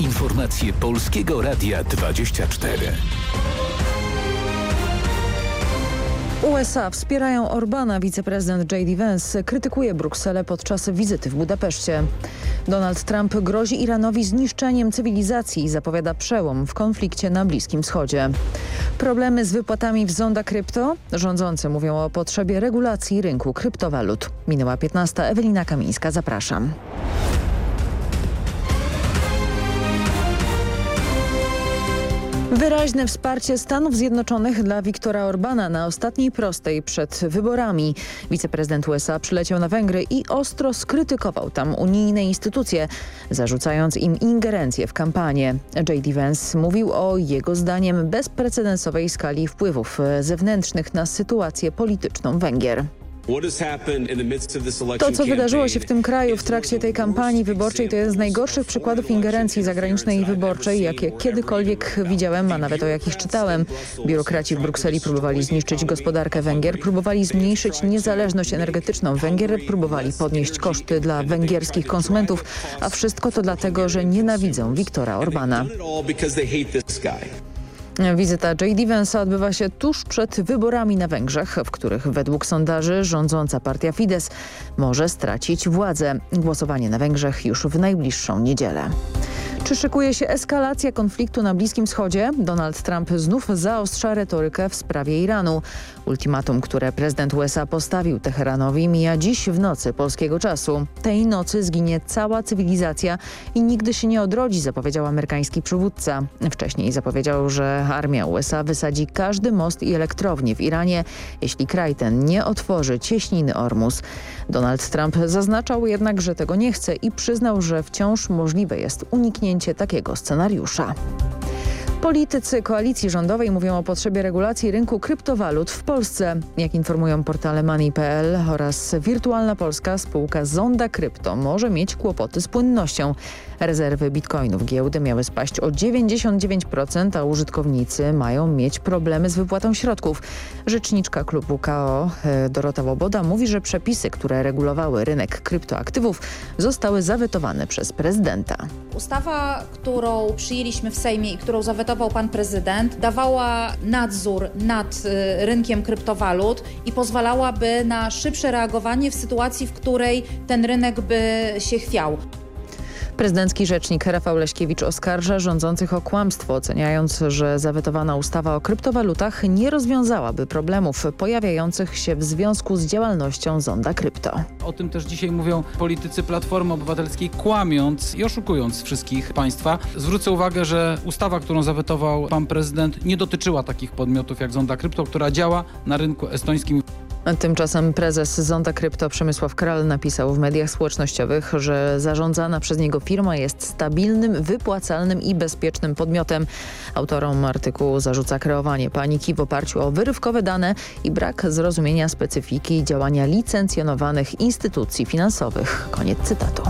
informacje Polskiego Radia 24. USA wspierają Orbana. Wiceprezydent J.D. Vance krytykuje Brukselę podczas wizyty w Budapeszcie. Donald Trump grozi Iranowi zniszczeniem cywilizacji i zapowiada przełom w konflikcie na Bliskim Wschodzie. Problemy z wypłatami w zonda krypto? Rządzący mówią o potrzebie regulacji rynku kryptowalut. Minęła 15. Ewelina Kamińska, zapraszam. Wyraźne wsparcie Stanów Zjednoczonych dla Viktora Orbana na ostatniej prostej przed wyborami. Wiceprezydent USA przyleciał na Węgry i ostro skrytykował tam unijne instytucje, zarzucając im ingerencję w kampanię. J.D. Vance mówił o jego zdaniem bezprecedensowej skali wpływów zewnętrznych na sytuację polityczną Węgier. To, co wydarzyło się w tym kraju w trakcie tej kampanii wyborczej, to jeden z najgorszych przykładów ingerencji zagranicznej i wyborczej, jakie kiedykolwiek widziałem, a nawet o jakich czytałem. Biurokraci w Brukseli próbowali zniszczyć gospodarkę Węgier, próbowali zmniejszyć niezależność energetyczną Węgier, próbowali podnieść koszty dla węgierskich konsumentów, a wszystko to dlatego, że nienawidzą Viktora Orbana. Wizyta J.D. Vance'a odbywa się tuż przed wyborami na Węgrzech, w których według sondaży rządząca partia Fidesz może stracić władzę. Głosowanie na Węgrzech już w najbliższą niedzielę. Czy szykuje się eskalacja konfliktu na Bliskim Wschodzie? Donald Trump znów zaostrza retorykę w sprawie Iranu. Ultimatum, które prezydent USA postawił Teheranowi mija dziś w nocy polskiego czasu. Tej nocy zginie cała cywilizacja i nigdy się nie odrodzi, zapowiedział amerykański przywódca. Wcześniej zapowiedział, że armia USA wysadzi każdy most i elektrownię w Iranie, jeśli kraj ten nie otworzy cieśniny Ormus. Donald Trump zaznaczał jednak, że tego nie chce i przyznał, że wciąż możliwe jest uniknięcie takiego scenariusza. Politycy koalicji rządowej mówią o potrzebie regulacji rynku kryptowalut w Polsce. Jak informują portale Money.pl oraz Wirtualna Polska, spółka Zonda Krypto może mieć kłopoty z płynnością. Rezerwy bitcoinów giełdy miały spaść o 99%, a użytkownicy mają mieć problemy z wypłatą środków. Rzeczniczka klubu KO e, Dorota Łoboda mówi, że przepisy, które regulowały rynek kryptoaktywów zostały zawetowane przez prezydenta. Ustawa, którą przyjęliśmy w Sejmie i którą zawetował pan prezydent, dawała nadzór nad y, rynkiem kryptowalut i pozwalałaby na szybsze reagowanie w sytuacji, w której ten rynek by się chwiał. Prezydencki rzecznik Rafał Leśkiewicz oskarża rządzących o kłamstwo, oceniając, że zawetowana ustawa o kryptowalutach nie rozwiązałaby problemów pojawiających się w związku z działalnością Zonda Krypto. O tym też dzisiaj mówią politycy Platformy Obywatelskiej, kłamiąc i oszukując wszystkich państwa. Zwrócę uwagę, że ustawa, którą zawetował pan prezydent nie dotyczyła takich podmiotów jak Zonda Krypto, która działa na rynku estońskim. Tymczasem prezes Zonda Krypto Przemysław Kral napisał w mediach społecznościowych, że zarządzana przez niego firma jest stabilnym, wypłacalnym i bezpiecznym podmiotem. Autorom artykułu zarzuca kreowanie paniki w oparciu o wyrywkowe dane i brak zrozumienia specyfiki działania licencjonowanych instytucji finansowych. Koniec cytatu.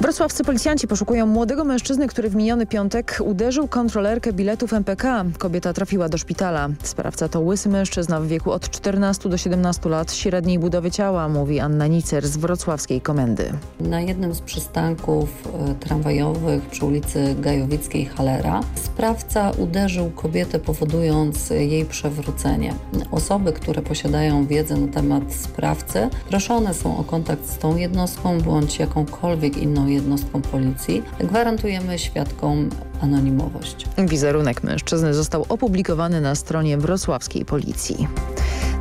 Wrocławscy policjanci poszukują młodego mężczyzny, który w miniony piątek uderzył kontrolerkę biletów MPK. Kobieta trafiła do szpitala. Sprawca to łysy mężczyzna w wieku od 14 do 17 lat, średniej budowy ciała, mówi Anna Nicer z wrocławskiej komendy. Na jednym z przystanków e, tramwajowych przy ulicy Gajowickiej Halera sprawca uderzył kobietę powodując jej przewrócenie. Osoby, które posiadają wiedzę na temat sprawcy proszone są o kontakt z tą jednostką bądź jakąkolwiek inną jednostką policji. Gwarantujemy świadkom anonimowość. Wizerunek mężczyzny został opublikowany na stronie wrocławskiej policji.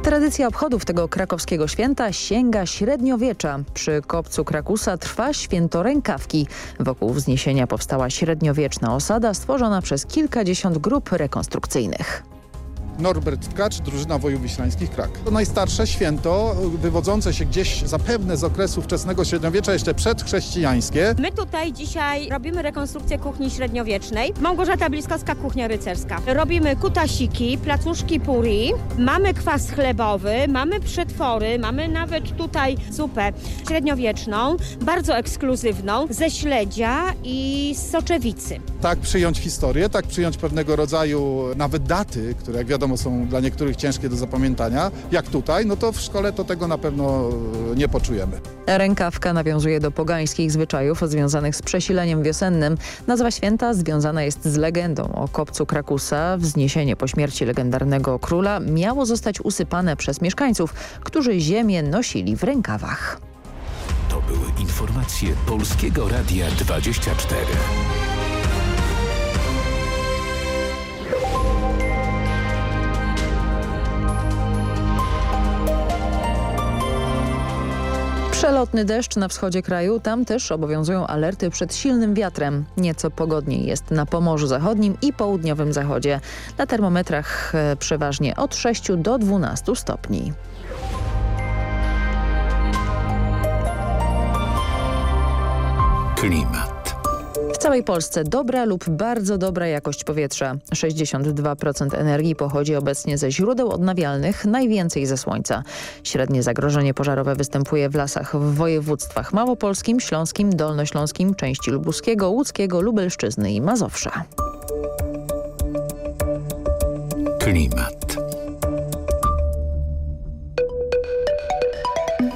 Tradycja obchodów tego krakowskiego święta sięga średniowiecza. Przy kopcu Krakusa trwa święto rękawki. Wokół wzniesienia powstała średniowieczna osada stworzona przez kilkadziesiąt grup rekonstrukcyjnych. Norbert Tkacz, drużyna Wojów Wiślańskich Krak. To najstarsze święto, wywodzące się gdzieś zapewne z okresu wczesnego średniowiecza, jeszcze przedchrześcijańskie. My tutaj dzisiaj robimy rekonstrukcję kuchni średniowiecznej. Małgorzata Bliskowska, kuchnia rycerska. Robimy kutasiki, placuszki puri, mamy kwas chlebowy, mamy przetwory, mamy nawet tutaj zupę średniowieczną, bardzo ekskluzywną, ze śledzia i z soczewicy. Tak przyjąć historię, tak przyjąć pewnego rodzaju nawet daty, które jak wiadomo wiadomo, są dla niektórych ciężkie do zapamiętania, jak tutaj, no to w szkole to tego na pewno e, nie poczujemy. Rękawka nawiązuje do pogańskich zwyczajów związanych z przesileniem wiosennym. Nazwa święta związana jest z legendą o kopcu Krakusa. Wzniesienie po śmierci legendarnego króla miało zostać usypane przez mieszkańców, którzy ziemię nosili w rękawach. To były informacje Polskiego Radia 24. Przelotny deszcz na wschodzie kraju, tam też obowiązują alerty przed silnym wiatrem. Nieco pogodniej jest na Pomorzu Zachodnim i południowym zachodzie. Na termometrach e, przeważnie od 6 do 12 stopni. Klimat. Całej Polsce dobra lub bardzo dobra jakość powietrza. 62% energii pochodzi obecnie ze źródeł odnawialnych, najwięcej ze słońca. Średnie zagrożenie pożarowe występuje w lasach w województwach małopolskim, śląskim, dolnośląskim, części lubuskiego, łódzkiego, lubelszczyzny i Mazowsza. Klimat.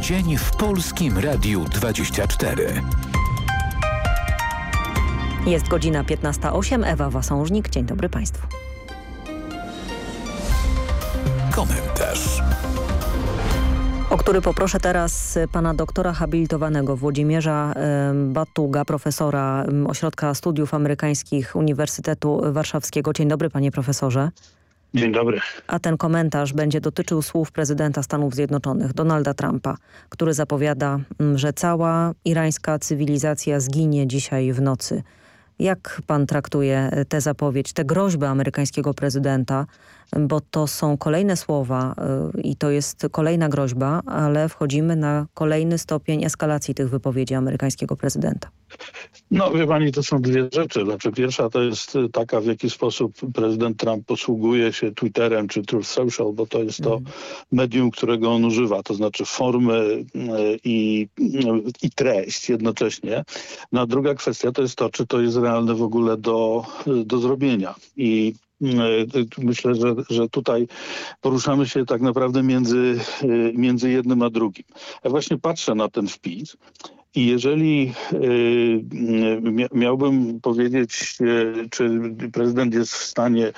Dzień w Polskim Radiu 24. Jest godzina 15.08. Ewa Wasążnik. Dzień dobry Państwu. Komentarz. O który poproszę teraz pana doktora habilitowanego Włodzimierza Batuga, profesora Ośrodka Studiów Amerykańskich Uniwersytetu Warszawskiego. Dzień dobry panie profesorze. Dzień dobry. A ten komentarz będzie dotyczył słów prezydenta Stanów Zjednoczonych, Donalda Trumpa, który zapowiada, mm, że cała irańska cywilizacja zginie dzisiaj w nocy. Jak pan traktuje tę zapowiedź, tę groźbę amerykańskiego prezydenta? Bo to są kolejne słowa y, i to jest kolejna groźba, ale wchodzimy na kolejny stopień eskalacji tych wypowiedzi amerykańskiego prezydenta. No wie pani, to są dwie rzeczy. Znaczy pierwsza to jest taka, w jaki sposób prezydent Trump posługuje się Twitterem czy Truth Social, bo to jest to medium, którego on używa, to znaczy formy y, i, y, i treść jednocześnie. No a druga kwestia to jest to, czy to jest realne w ogóle do, do zrobienia. I Myślę, że, że tutaj poruszamy się tak naprawdę między, y, między jednym a drugim. Ja właśnie patrzę na ten wpis I jeżeli miałbym powiedzieć, czy prezydent jest w stanie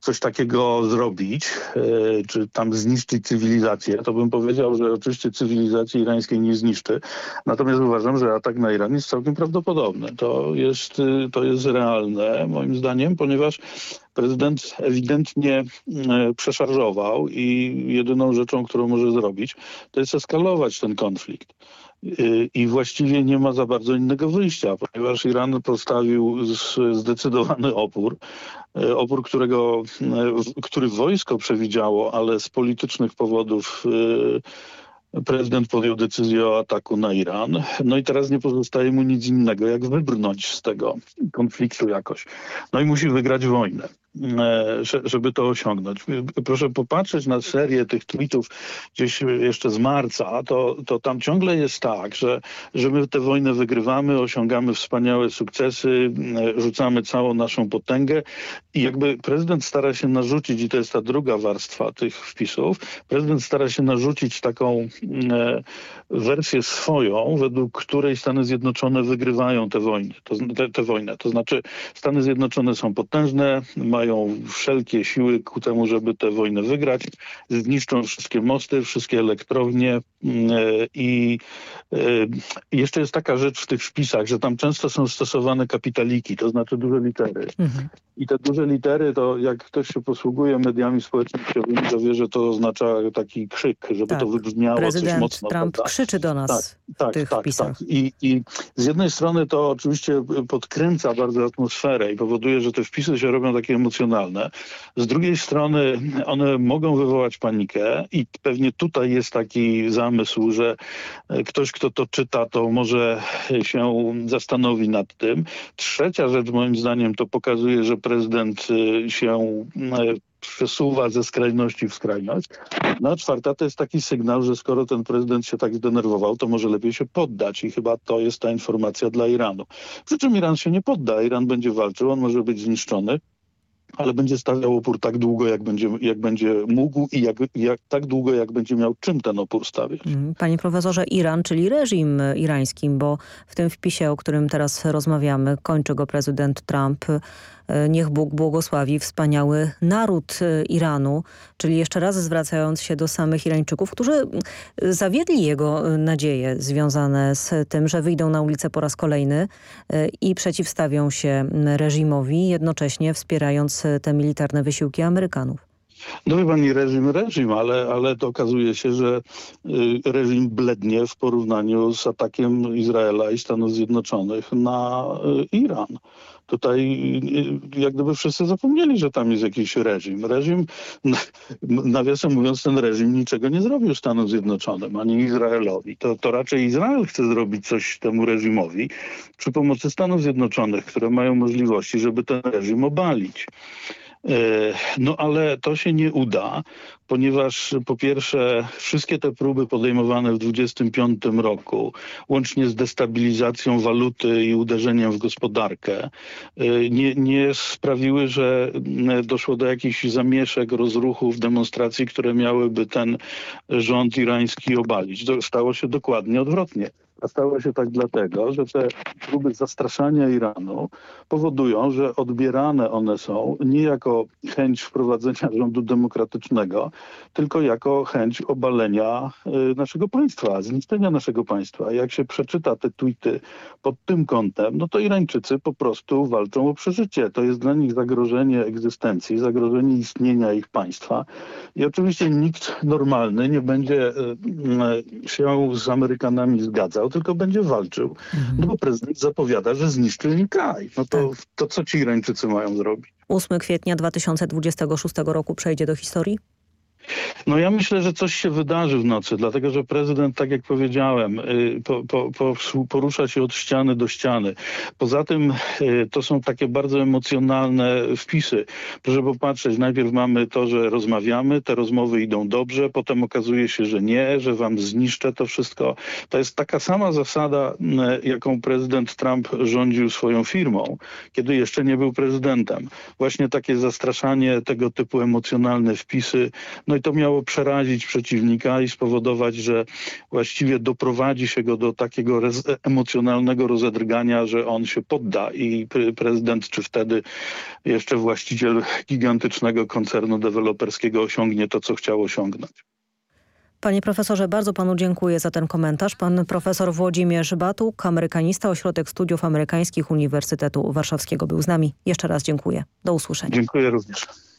coś takiego zrobić, e, czy tam zniszczyć cywilizację, to bym powiedział, że oczywiście cywilizacji irańskiej nie zniszczy. Natomiast uważam, że atak na Iran jest całkiem prawdopodobny. To jest, to jest realne moim zdaniem, ponieważ prezydent ewidentnie przeszarżował i jedyną rzeczą, którą może zrobić, to jest eskalować ten konflikt. I właściwie nie ma za bardzo innego wyjścia, ponieważ Iran postawił zdecydowany opór, E, opór, którego, e, który wojsko przewidziało, ale z politycznych powodów prezydent podjął decyzję o ataku na Iran. No i teraz nie pozostaje mu nic innego, jak wybrnąć z tego konfliktu jakoś. No i musi wygrać wojnę. E, żeby to osiągnąć. Proszę popatrzeć na serię tych tweetów gdzieś jeszcze z marca, to, to tam ciągle jest tak, że, że my tę wojnę wygrywamy, osiągamy wspaniałe sukcesy, e, rzucamy całą naszą potęgę i jakby prezydent stara się narzucić, i to jest ta druga warstwa tych wpisów, prezydent stara się narzucić taką e, wersję swoją, według której Stany Zjednoczone wygrywają tę wojnę. To, te, te wojnę. to znaczy Stany Zjednoczone są potężne, mają wszelkie siły ku temu, żeby tę wojnę wygrać, zniszczą wszystkie mosty, wszystkie elektrownie mm, e, i e, jeszcze jest taka rzecz w tych wpisach, że tam często są stosowane kapitaliki, to znaczy duże litery. Mhm. I te duże litery, to jak ktoś się posługuje mediami społecznościowymi, to wie, że to oznacza taki krzyk, żeby tak. to wybrzmiało Prezydent coś mocno. Trump prawda? krzyczy do nas tak, tak, w tych tak, wpisach. Tak. I, I z jednej strony to oczywiście podkręca bardzo atmosferę i powoduje, że te wpisy się robią takie emocjonalne. Z drugiej strony one mogą wywołać panikę i pewnie tutaj jest taki zamysł, że ktoś, kto to czyta, to może się zastanowi nad tym. Trzecia rzecz moim zdaniem to pokazuje, że prezydent y, się y, przesuwa ze skrajności w skrajność. No a czwarta to jest taki sygnał, że skoro ten prezydent się tak zdenerwował, to może lepiej się poddać i chyba to jest ta informacja dla Iranu. Przy czym Iran się nie podda, Iran będzie walczył, on może być zniszczony, ale będzie stawiał opór tak długo, jak będzie, jak będzie mógł i jak, jak, tak długo, jak będzie miał czym ten opór stawiać. Mhm. Panie profesorze, Iran, czyli reżim irański, bo w tym wpisie, o którym teraz rozmawiamy, kończy go prezydent Trump, niech Bóg błogosławi wspaniały naród e, Iranu, czyli jeszcze raz zwracając się do samych Irańczyków, którzy zawiedli jego e, nadzieje związane z tym, że wyjdą na ulicę po raz kolejny i przeciwstawią się reżimowi, jednocześnie wspierając te militarne wysiłki Amerykanów. No wie pani, reżim reżim, ale, ale to okazuje się, że reżim blednie w porównaniu z atakiem Izraela i Stanów Zjednoczonych na Iran. Tutaj jak gdyby wszyscy zapomnieli, że tam jest jakiś reżim. Reżim, nawiasem mówiąc, ten reżim niczego nie zrobił Stanom Zjednoczonym, ani Izraelowi. To, to raczej Izrael chce zrobić coś temu reżimowi przy pomocy Stanów Zjednoczonych, które mają możliwości, żeby ten reżim obalić. E, no ale to się nie uda, ponieważ po pierwsze wszystkie te próby podejmowane w 2025 roku, łącznie z destabilizacją waluty i uderzeniem w gospodarkę, e, nie, nie sprawiły, że doszło do jakichś zamieszek, rozruchów, demonstracji, które miałyby ten rząd irański obalić. Stało się dokładnie odwrotnie. A stało się tak dlatego, że te próby zastraszania Iranu powodują, że odbierane one są nie jako chęć wprowadzenia rządu demokratycznego, tylko jako chęć obalenia y, naszego państwa, zniszczenia naszego państwa. Jak się przeczyta te tweety pod tym kątem, no to Irańczycy po prostu walczą o przeżycie. To jest dla nich zagrożenie egzystencji, zagrożenie istnienia ich państwa. I oczywiście nikt normalny nie będzie y, y, się z Amerykanami zgadzał, tylko będzie walczył. Mhm. No bo prezydent zapowiada, że zniszczy im kraj. No to, tak. to co ci Irańczycy mają zrobić? 8 kwietnia 2026 roku przejdzie do historii? No ja myślę, że coś się wydarzy w nocy, dlatego że prezydent, tak jak powiedziałem, y, po, po, po, porusza się od ściany do ściany. Poza tym y, to są takie bardzo emocjonalne wpisy. Proszę popatrzeć, najpierw mamy to, że rozmawiamy, te rozmowy idą dobrze, potem okazuje się, że nie, że wam zniszczę to wszystko. To jest taka sama zasada, y, jaką prezydent Trump rządził swoją firmą, kiedy jeszcze nie był prezydentem. Właśnie takie zastraszanie, tego typu emocjonalne wpisy, no i to miało przerazić przeciwnika i spowodować, że właściwie doprowadzi się go do takiego emocjonalnego rozedrgania, że on się podda i prezydent, czy wtedy jeszcze właściciel gigantycznego koncernu deweloperskiego osiągnie to, co chciał osiągnąć. Panie profesorze, bardzo panu dziękuję za ten komentarz. Pan profesor Włodzimierz Batuk, amerykanista, Ośrodek Studiów Amerykańskich Uniwersytetu Warszawskiego był z nami. Jeszcze raz dziękuję. Do usłyszenia. Dziękuję również.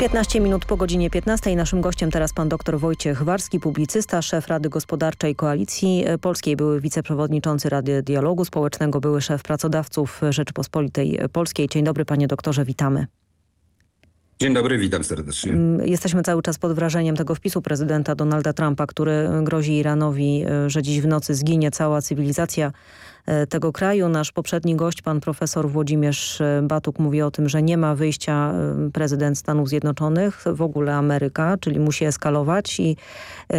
Piętnaście minut po godzinie 15. Naszym gościem teraz pan dr Wojciech Warski, publicysta, szef Rady Gospodarczej Koalicji Polskiej, były wiceprzewodniczący Rady Dialogu Społecznego, były szef pracodawców Rzeczypospolitej Polskiej. Dzień dobry panie doktorze, witamy. Dzień dobry, witam serdecznie. Mm, jesteśmy cały czas pod wrażeniem tego wpisu prezydenta Donalda Trumpa, który grozi Iranowi, e, że dziś w nocy zginie cała cywilizacja E, tego kraju. Nasz poprzedni gość, pan profesor Włodzimierz e, Batuk mówi o tym, że nie ma wyjścia e, prezydent Stanów Zjednoczonych, w ogóle Ameryka, czyli musi eskalować i,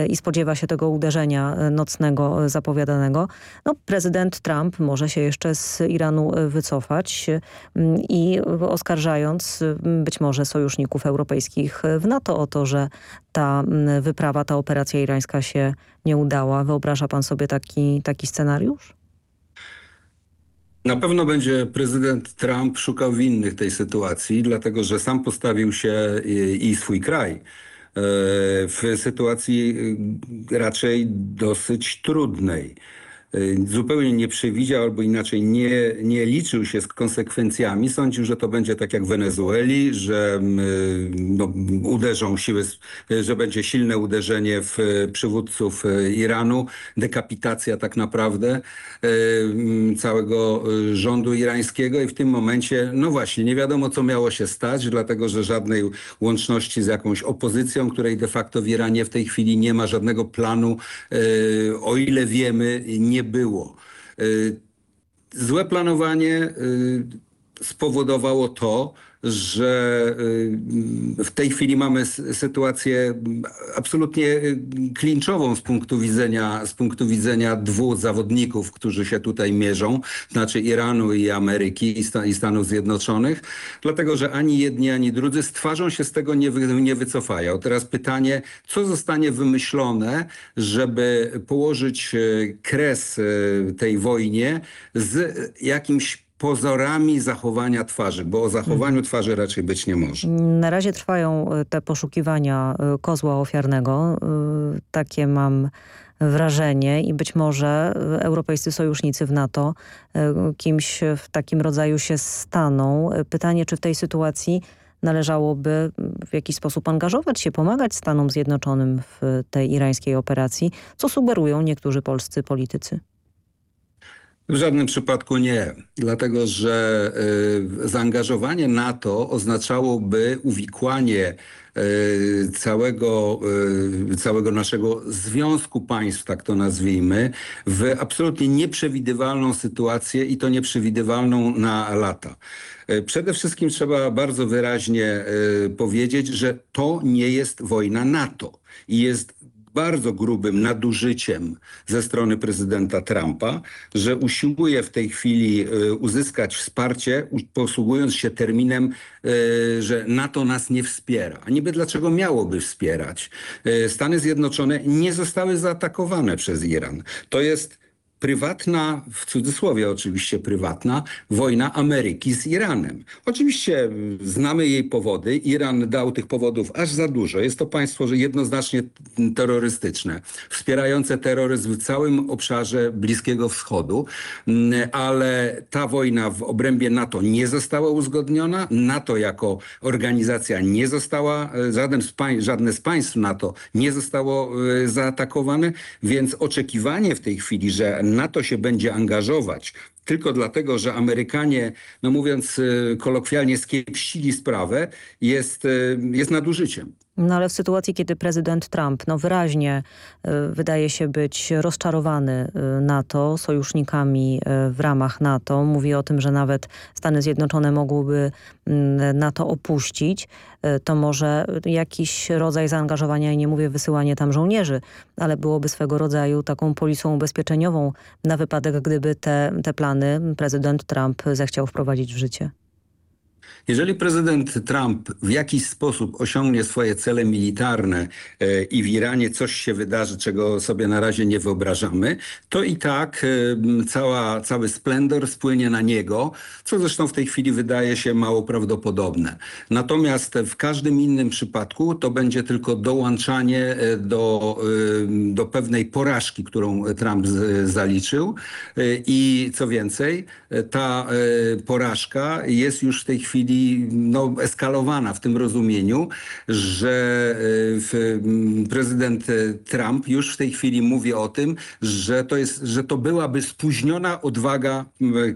i spodziewa się tego uderzenia nocnego zapowiadanego. No, prezydent Trump może się jeszcze z Iranu wycofać i oskarżając być może sojuszników europejskich w NATO o to, że ta wyprawa, ta operacja irańska się nie udała. Wyobraża pan sobie taki, taki scenariusz? Na pewno będzie prezydent Trump szukał winnych tej sytuacji, dlatego że sam postawił się i, swój kraj e, w sytuacji e, raczej dosyć trudnej. Y, zupełnie nie przewidział albo inaczej nie, nie liczył się z konsekwencjami. Sądził, że to będzie tak jak w Wenezueli, że mm, y, no, uderzą siły, że będzie silne uderzenie w przywódców y, Iranu, dekapitacja tak naprawdę mm, całego rządu irańskiego i w tym momencie, no właśnie, nie wiadomo co miało się stać, dlatego że żadnej łączności z jakąś opozycją, której de facto w Iranie w tej chwili nie ma żadnego planu, o ile wiemy, nie nie było. Y, złe planowanie y, spowodowało to, że y, w tej chwili mamy sytuację absolutnie klinczową z punktu widzenia, z punktu widzenia dwóch zawodników, którzy się tutaj mierzą, znaczy Iranu i Ameryki i, Stanów Zjednoczonych, dlatego że ani jedni, ani drudzy z twarzą się z tego nie, wy, nie wycofają. Teraz pytanie, co zostanie wymyślone, żeby położyć e, kres tej wojnie z jakimś pozorami zachowania twarzy, bo o zachowaniu mhm. twarzy raczej być nie może. Na razie trwają e, te poszukiwania e, kozła ofiarnego. E, takie mam wrażenie i być może europejscy sojusznicy w NATO kimś w takim rodzaju się staną. Pytanie, czy w tej sytuacji należałoby w jakiś sposób angażować się, pomagać Stanom Zjednoczonym w tej irańskiej operacji, co sugerują niektórzy polscy politycy. W żadnym przypadku nie, dlatego że y, zaangażowanie NATO oznaczałoby uwikłanie y, całego, y, całego naszego związku państw, tak to nazwijmy, w absolutnie nieprzewidywalną sytuację i to nieprzewidywalną na lata. Przede wszystkim trzeba bardzo wyraźnie powiedzieć, że to nie jest wojna NATO i jest bardzo grubym nadużyciem ze strony prezydenta Trumpa, że usiłuje w tej chwili e, uzyskać wsparcie, posługując się terminem, e, że NATO nas nie wspiera. A niby dlaczego miałoby wspierać? E, Stany Zjednoczone nie zostały zaatakowane przez Iran. To jest prywatna, w cudzysłowie oczywiście prywatna, wojna Ameryki z Iranem. Oczywiście znamy jej powody. Iran dał tych powodów aż za dużo. Jest to państwo jednoznacznie terrorystyczne, wspierające terroryzm w całym obszarze Bliskiego Wschodu, ale ta wojna w obrębie NATO nie została uzgodniona. NATO jako organizacja nie została, żaden z żadne z państw NATO nie zostało e, zaatakowane, więc oczekiwanie w tej chwili, że NATO się będzie angażować tylko dlatego, że Amerykanie, no mówiąc y, kolokwialnie, skiepścili sprawę, jest, y, jest nadużyciem. No ale w sytuacji, kiedy prezydent Trump no wyraźnie y, wydaje się być rozczarowany y, NATO, sojusznikami y, w ramach NATO, mówi o tym, że nawet Stany Zjednoczone mogłyby mm, NATO opuścić, to może jakiś rodzaj zaangażowania, i nie mówię wysyłanie tam żołnierzy, ale byłoby swego rodzaju taką polisą ubezpieczeniową na wypadek, gdyby te, te plany prezydent Trump zechciał wprowadzić w życie. Jeżeli prezydent Trump w jakiś sposób osiągnie swoje cele militarne e, i w Iranie coś się wydarzy, czego sobie na razie nie wyobrażamy, to i tak e, cała, cały splendor spłynie na niego, co zresztą w tej chwili wydaje się mało prawdopodobne. Natomiast w każdym innym przypadku to będzie tylko dołączanie e, do, do pewnej porażki, którą Trump zaliczył i co więcej, ta porażka jest już w tej chwili no, eskalowana w tym rozumieniu, że e, w, m, prezydent e, Trump już w tej chwili mówi o tym, że to, jest, że to byłaby spóźniona odwaga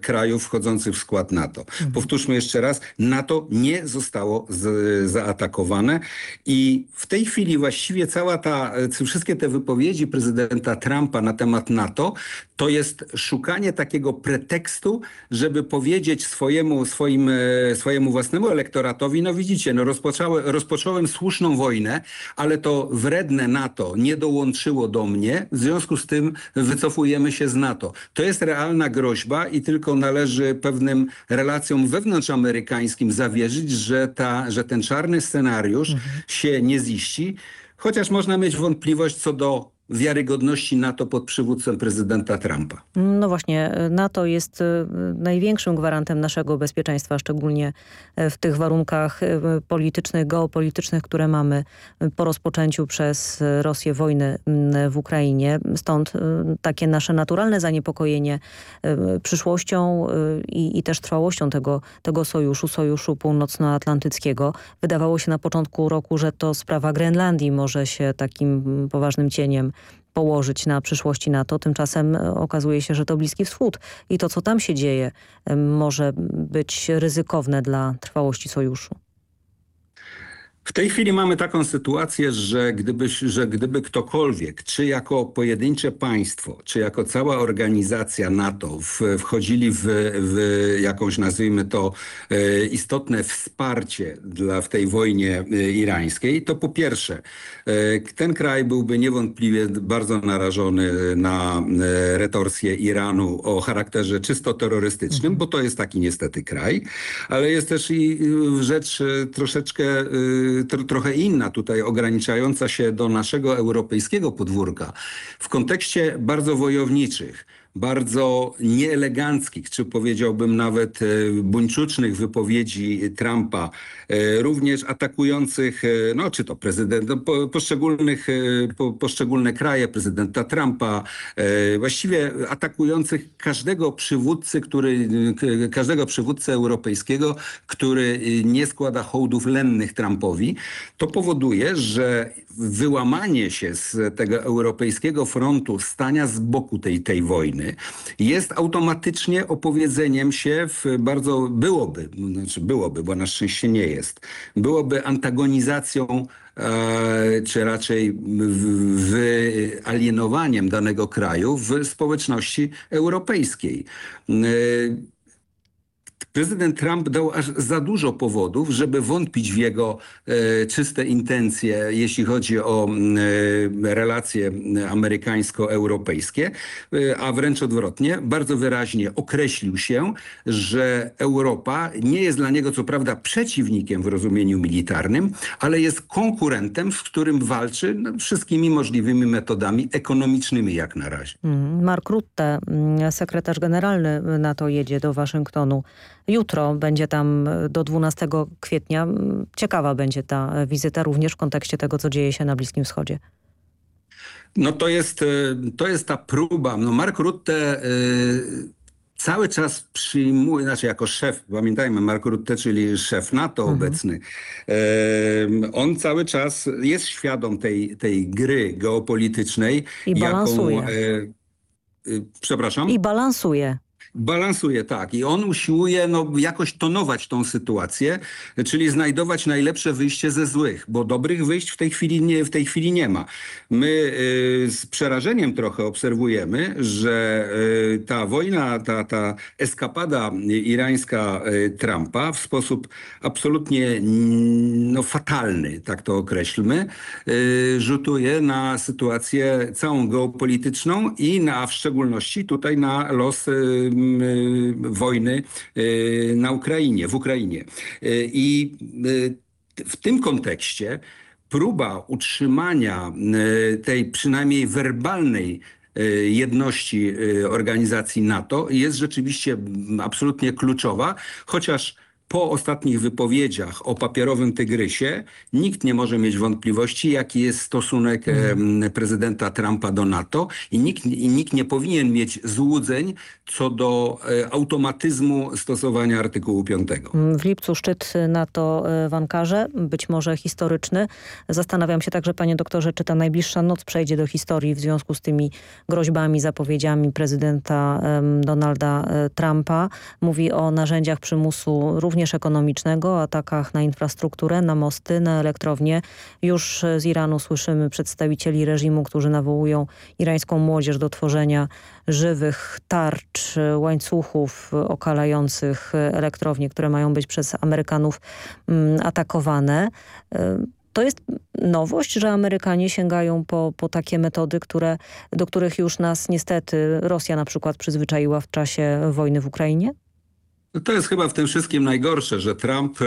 krajów wchodzących w skład NATO. Powtórzmy jeszcze raz, NATO nie zostało z, zaatakowane i w tej chwili właściwie cała ta, e, wszystkie te wypowiedzi prezydenta Trumpa na temat NATO to jest szukanie takiego pretekstu, żeby powiedzieć swojemu, swoim, e, swojemu własnemu elektoratowi, no widzicie, no rozpoczęły, rozpocząłem słuszną wojnę, ale to wredne NATO nie dołączyło do mnie, w związku z tym wycofujemy się z NATO. To jest realna groźba i tylko należy pewnym relacjom wewnątrzamerykańskim zawierzyć, że, ta, że ten czarny scenariusz się nie ziści, chociaż można mieć wątpliwość co do wiarygodności NATO pod przywództwem prezydenta Trumpa. No właśnie, NATO jest e, największym gwarantem naszego bezpieczeństwa, szczególnie e, w tych warunkach e, politycznych, geopolitycznych, które mamy po rozpoczęciu przez Rosję wojny w Ukrainie. Stąd takie nasze naturalne zaniepokojenie przyszłością i, i też trwałością tego, tego sojuszu, sojuszu północnoatlantyckiego. Wydawało się na początku roku, że to sprawa Grenlandii może się takim poważnym cieniem położyć na przyszłości NATO. Tymczasem okazuje się, że to Bliski Wschód i to, co tam się dzieje, może być ryzykowne dla trwałości sojuszu. W tej chwili mamy taką sytuację, że gdyby, że gdyby ktokolwiek, czy jako pojedyncze państwo, czy jako cała organizacja NATO w, wchodzili w, w jakąś, nazwijmy to, e, istotne wsparcie dla, w tej wojnie e, irańskiej, to po pierwsze, e, ten kraj byłby niewątpliwie bardzo narażony na retorsję Iranu o charakterze czysto terrorystycznym, bo to jest taki niestety kraj, ale jest też i rzecz troszeczkę tro, trochę inna tutaj, ograniczająca się do naszego europejskiego podwórka. W kontekście bardzo wojowniczych bardzo nieeleganckich, czy powiedziałbym nawet e, buńczucznych wypowiedzi Trumpa, e, również atakujących, e, no czy to prezydent, no, po, poszczególnych, po, poszczególne kraje, prezydenta Trumpa, właściwie atakujących każdego przywódcy, który, każdego przywódcę europejskiego, który nie składa hołdów lennych Trumpowi, to powoduje, że wyłamanie się z tego europejskiego frontu, stania z boku tej, tej wojny, jest automatycznie opowiedzeniem się w bardzo, byłoby, znaczy byłoby, bo na szczęście nie jest, byłoby antagonizacją e, czy raczej wyalienowaniem danego kraju w społeczności europejskiej. Prezydent Trump dał aż za dużo powodów, żeby wątpić w jego e, czyste intencje, jeśli chodzi o e, relacje amerykańsko-europejskie, e, a wręcz odwrotnie, bardzo wyraźnie określił się, że Europa nie jest dla niego co prawda przeciwnikiem w rozumieniu militarnym, ale jest konkurentem, z którym walczy no, wszystkimi możliwymi metodami ekonomicznymi jak na razie. Mark Rutte, sekretarz generalny NATO jedzie do Waszyngtonu. Jutro będzie tam do 12 kwietnia. Ciekawa będzie ta wizyta również w kontekście tego, co dzieje się na Bliskim Wschodzie. No to jest, to jest ta próba. No Mark Rutte cały czas przyjmuje, znaczy jako szef, pamiętajmy, Mark Rutte, czyli szef NATO mhm. obecny, on cały czas jest świadom tej, tej gry geopolitycznej. I balansuje. Jaką, przepraszam? I balansuje. Balansuje, tak. I on usiłuje no, jakoś tonować tą sytuację, czyli znajdować najlepsze wyjście ze złych, bo dobrych wyjść w tej chwili nie, w tej chwili nie ma. My y, z przerażeniem trochę obserwujemy, że y, ta wojna, ta, ta eskapada irańska y, Trumpa w sposób absolutnie no, fatalny, tak to określmy, y, rzutuje na sytuację całą geopolityczną i na w szczególności tutaj na los y, wojny na Ukrainie, w Ukrainie. I w tym kontekście próba utrzymania tej przynajmniej werbalnej jedności organizacji NATO jest rzeczywiście absolutnie kluczowa, chociaż po ostatnich wypowiedziach o papierowym tygrysie nikt nie może mieć wątpliwości, jaki jest stosunek mm. prezydenta Trumpa do NATO i nikt, i nikt nie powinien mieć złudzeń co do e, automatyzmu stosowania artykułu 5. W lipcu szczyt NATO w Ankarze, być może historyczny. Zastanawiam się także, panie doktorze, czy ta najbliższa noc przejdzie do historii w związku z tymi groźbami, zapowiedziami prezydenta Donalda e, Trumpa. Mówi o narzędziach przymusu również również ekonomicznego, atakach na infrastrukturę, na mosty, na elektrownie. Już z Iranu słyszymy przedstawicieli reżimu, którzy nawołują irańską młodzież do tworzenia żywych tarcz, łańcuchów okalających elektrownie, które mają być przez Amerykanów mm, atakowane. To jest nowość, że Amerykanie sięgają po, po takie metody, które, do których już nas niestety Rosja na przykład przyzwyczaiła w czasie wojny w Ukrainie? No to jest chyba w tym wszystkim najgorsze, że Trump, e,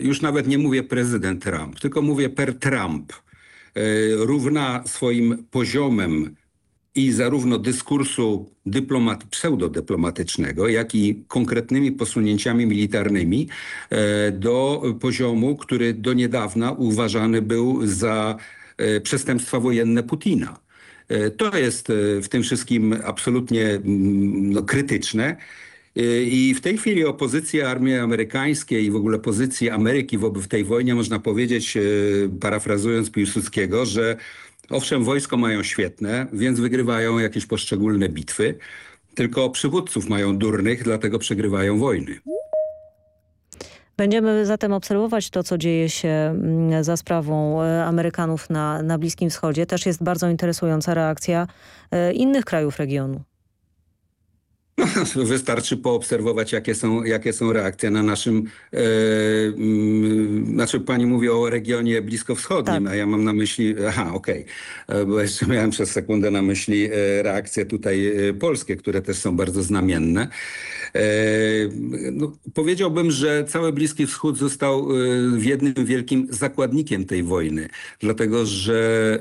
już nawet nie mówię prezydent Trump, tylko mówię per Trump, e, równa swoim poziomem i zarówno dyskursu dyplomat, pseudodyplomatycznego, jak i konkretnymi posunięciami militarnymi e, do poziomu, który do niedawna uważany był za przestępstwa wojenne Putina. To jest w tym wszystkim absolutnie mm, no, krytyczne. I w tej chwili opozycja armii amerykańskiej i w ogóle pozycji Ameryki w tej wojnie można powiedzieć, e, parafrazując Piłsudskiego, że owszem wojsko mają świetne, więc wygrywają jakieś poszczególne bitwy, tylko przywódców mają durnych, dlatego przegrywają wojny. Będziemy zatem obserwować to, co dzieje się mm, za sprawą e, Amerykanów na, na Bliskim Wschodzie. Też jest bardzo interesująca reakcja innych krajów regionu. Wystarczy poobserwować, jakie są, jakie są reakcje na naszym... E, mm, znaczy pani mówi o regionie bliskowschodnim, tak. a ja mam na myśli... Aha, okej. Okay. E, bo jeszcze miałem przez sekundę na myśli e, reakcje tutaj e, polskie, które też są bardzo znamienne. E, no, powiedziałbym, że cały Bliski Wschód został e, w jednym wielkim zakładnikiem tej wojny, dlatego że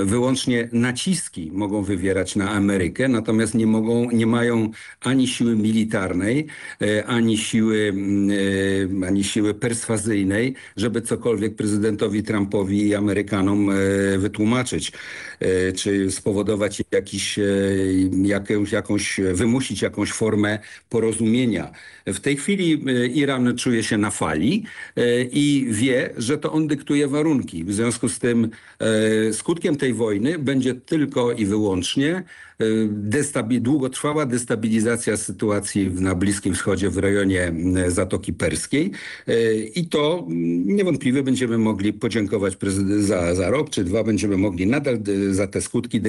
e, wyłącznie naciski mogą wywierać na Amerykę, natomiast nie, mogą, nie mają ani siły militarnej, ani siły, ani siły perswazyjnej, żeby cokolwiek prezydentowi Trumpowi i Amerykanom wytłumaczyć, czy spowodować jakiś, jakąś, jakąś, wymusić jakąś formę porozumienia. W tej chwili e, Iran czuje się na fali e, i wie, że to on dyktuje warunki. W związku z tym e, skutkiem tej wojny będzie tylko i wyłącznie destabi długotrwała destabilizacja sytuacji na Bliskim Wschodzie w rejonie Zatoki Perskiej i to niewątpliwie będziemy mogli podziękować za, za rok czy dwa, będziemy mogli nadal za te skutki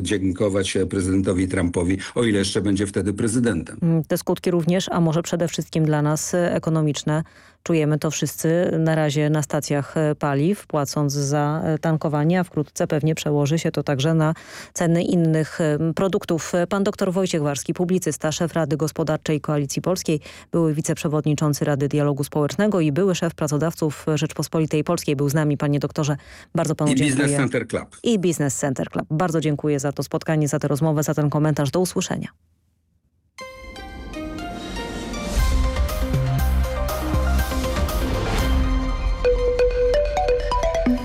dziękować prezydentowi Trumpowi, o ile jeszcze będzie wtedy prezydentem. Mm, te skutki również, a może przede wszystkim dla nas ekonomiczne Czujemy to wszyscy na razie na stacjach e, paliw, płacąc za e, tankowanie, a wkrótce pewnie przełoży się to także na ceny innych e, produktów. Pan dr Wojciech Warski, publicysta, szef Rady Gospodarczej Koalicji Polskiej, były wiceprzewodniczący Rady Dialogu Społecznego i były szef pracodawców Rzeczpospolitej Polskiej. Był z nami, panie doktorze. Bardzo panu I dziękuję. Business Center Club. I Business Center Club. Bardzo dziękuję za to spotkanie, za tę rozmowę, za ten komentarz. Do usłyszenia.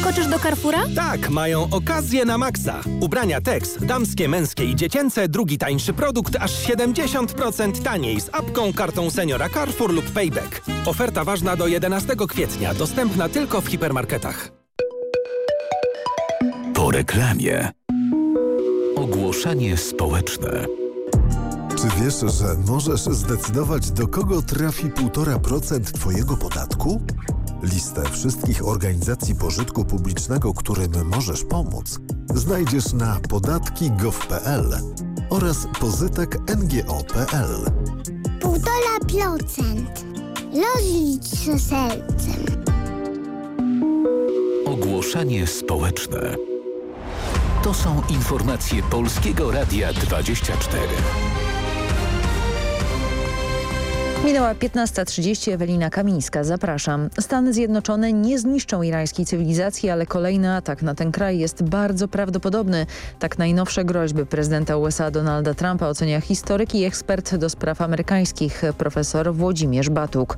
Wkoczysz do Carrefoura? Tak, mają okazję na maksa. Ubrania Tex, damskie, męskie i dziecięce, drugi tańszy produkt aż 70% taniej z apką, kartą seniora Carrefour lub Payback. Oferta ważna do 11 kwietnia, dostępna tylko w hipermarketach. Po reklamie. Ogłoszenie społeczne. Czy wiesz, że możesz zdecydować, do kogo trafi 1,5% Twojego podatku? Listę wszystkich organizacji pożytku publicznego, którym możesz pomóc, znajdziesz na podatki.gov.pl oraz pozytek.ngo.pl. 1,5%. Rozlicz się sercem. Ogłoszenie społeczne. To są informacje Polskiego Radia 24. Minęła 15.30, Ewelina Kamińska, zapraszam. Stany Zjednoczone nie zniszczą irańskiej cywilizacji, ale kolejny atak na ten kraj jest bardzo prawdopodobny. Tak najnowsze groźby prezydenta USA Donalda Trumpa ocenia historyk i ekspert do spraw amerykańskich profesor Włodzimierz Batuk.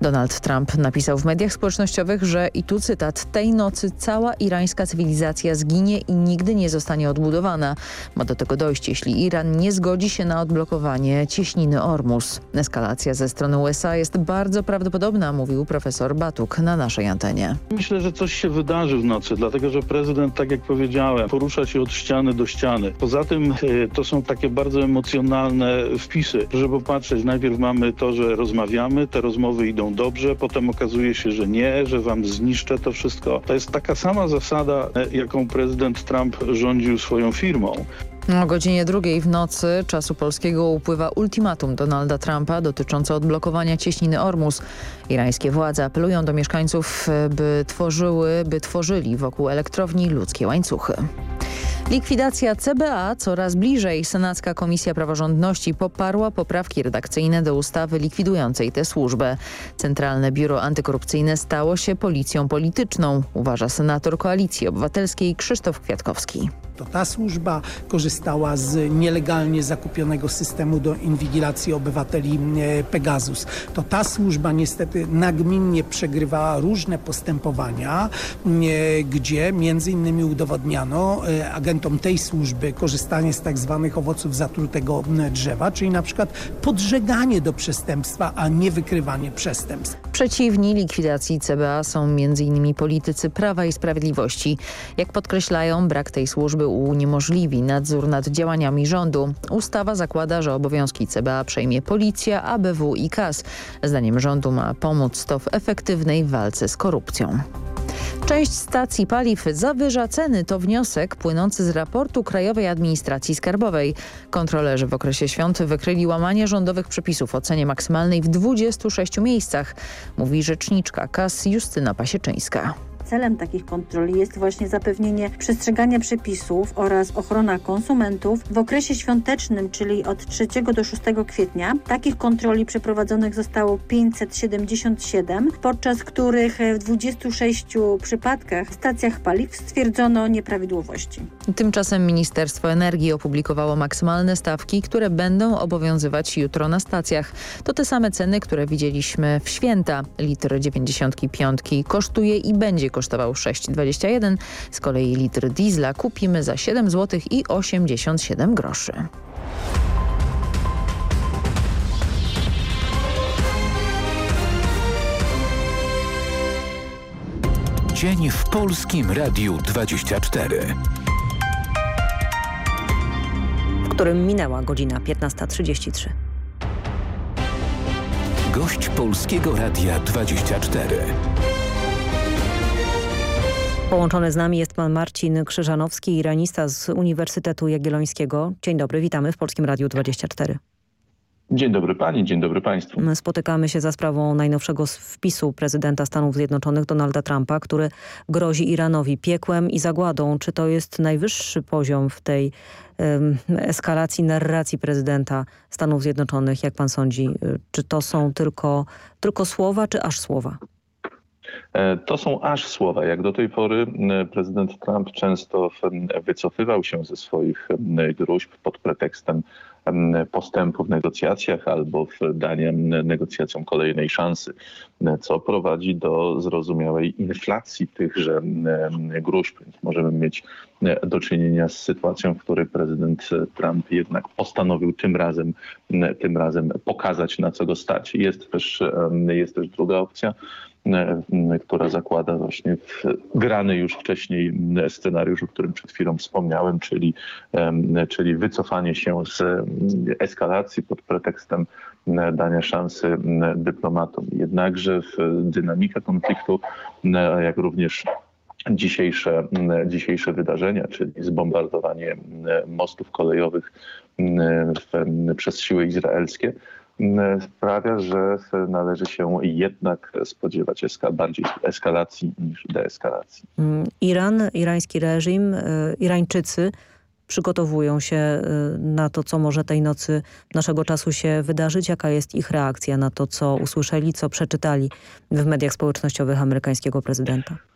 Donald Trump napisał w mediach społecznościowych, że i tu cytat, tej nocy cała irańska cywilizacja zginie i nigdy nie zostanie odbudowana. Ma do tego dojść, jeśli Iran nie zgodzi się na odblokowanie cieśniny Ormus. Eskalacja ze strony USA jest bardzo prawdopodobna, mówił profesor Batuk na naszej antenie. Myślę, że coś się wydarzy w nocy, dlatego że prezydent, tak jak powiedziałem, porusza się od ściany do ściany. Poza tym y, to są takie bardzo emocjonalne wpisy. Proszę popatrzeć, najpierw mamy to, że rozmawiamy, te rozmowy idą dobrze, potem okazuje się, że nie, że wam zniszczę to wszystko. To jest taka sama zasada, e, jaką prezydent Trump rządził swoją firmą. O godzinie drugiej w nocy czasu polskiego upływa ultimatum Donalda Trumpa dotyczące odblokowania cieśniny Ormus. Irańskie władze apelują do mieszkańców, by tworzyły, by tworzyli wokół elektrowni ludzkie łańcuchy. Likwidacja CBA coraz bliżej. Senacka Komisja Praworządności poparła poprawki redakcyjne do ustawy likwidującej tę służbę. Centralne Biuro Antykorupcyjne stało się policją polityczną, uważa senator Koalicji Obywatelskiej Krzysztof Kwiatkowski. To ta służba korzystała z nielegalnie zakupionego systemu do inwigilacji obywateli e, Pegasus. To ta służba niestety nagminnie przegrywała różne postępowania, e, gdzie między innymi udowodniano e, agentom tej służby korzystanie z tak zwanych owoców zatrutego drzewa, czyli na przykład podżeganie do przestępstwa, a nie wykrywanie przestępstw. Przeciwni likwidacji CBA są m.in. politycy Prawa i Sprawiedliwości. Jak podkreślają, brak tej służby uniemożliwi nadzór nad działaniami rządu. Ustawa zakłada, że obowiązki CBA przejmie policja, ABW i KAS. Zdaniem rządu ma pomóc to w efektywnej walce z korupcją. Część stacji paliw zawyża ceny to wniosek płynący z raportu Krajowej Administracji Skarbowej. Kontrolerzy w okresie świąt wykryli łamanie rządowych przepisów o cenie maksymalnej w 26 miejscach, mówi rzeczniczka KAS Justyna Pasieczyńska. Celem takich kontroli jest właśnie zapewnienie przestrzegania przepisów oraz ochrona konsumentów. W okresie świątecznym, czyli od 3 do 6 kwietnia, takich kontroli przeprowadzonych zostało 577, podczas których w 26 przypadkach w stacjach paliw stwierdzono nieprawidłowości. Tymczasem Ministerstwo Energii opublikowało maksymalne stawki, które będą obowiązywać jutro na stacjach. To te same ceny, które widzieliśmy w święta. Litr 95 kosztuje i będzie kosztował 6,21. Z kolei litr diesla kupimy za 7 zł i 87 groszy. Dzień w Polskim Radiu 24. W którym minęła godzina 15.33. Gość Polskiego Radia 24. Połączony z nami jest pan Marcin Krzyżanowski, iranista z Uniwersytetu Jagiellońskiego. Dzień dobry, witamy w Polskim Radiu 24. Dzień dobry pani, dzień dobry państwu. My spotykamy się za sprawą najnowszego wpisu prezydenta Stanów Zjednoczonych Donalda Trumpa, który grozi Iranowi piekłem i zagładą. Czy to jest najwyższy poziom w tej um, eskalacji narracji prezydenta Stanów Zjednoczonych, jak pan sądzi? Czy to są tylko, tylko słowa, czy aż słowa? To są aż słowa. Jak do tej pory prezydent Trump często wycofywał się ze swoich gruźb pod pretekstem postępu w negocjacjach albo w danie negocjacjom kolejnej szansy, co prowadzi do zrozumiałej inflacji tychże gruźb. Możemy mieć do czynienia z sytuacją, w której prezydent Trump jednak postanowił tym razem, tym razem pokazać na co go stać. Jest też, jest też druga opcja, która zakłada właśnie grany już wcześniej scenariusz, o którym przed chwilą wspomniałem, czyli, czyli wycofanie się z eskalacji pod pretekstem dania szansy dyplomatom. Jednakże dynamika konfliktu, jak również dzisiejsze, dzisiejsze wydarzenia, czyli zbombardowanie mostów kolejowych przez siły izraelskie, sprawia, że należy się jednak spodziewać eska bardziej eskalacji niż deeskalacji. Mm, Iran, irański reżim, y, Irańczycy przygotowują się y, na to, co może tej nocy naszego czasu się wydarzyć. Jaka jest ich reakcja na to, co usłyszeli, co przeczytali w mediach społecznościowych amerykańskiego prezydenta?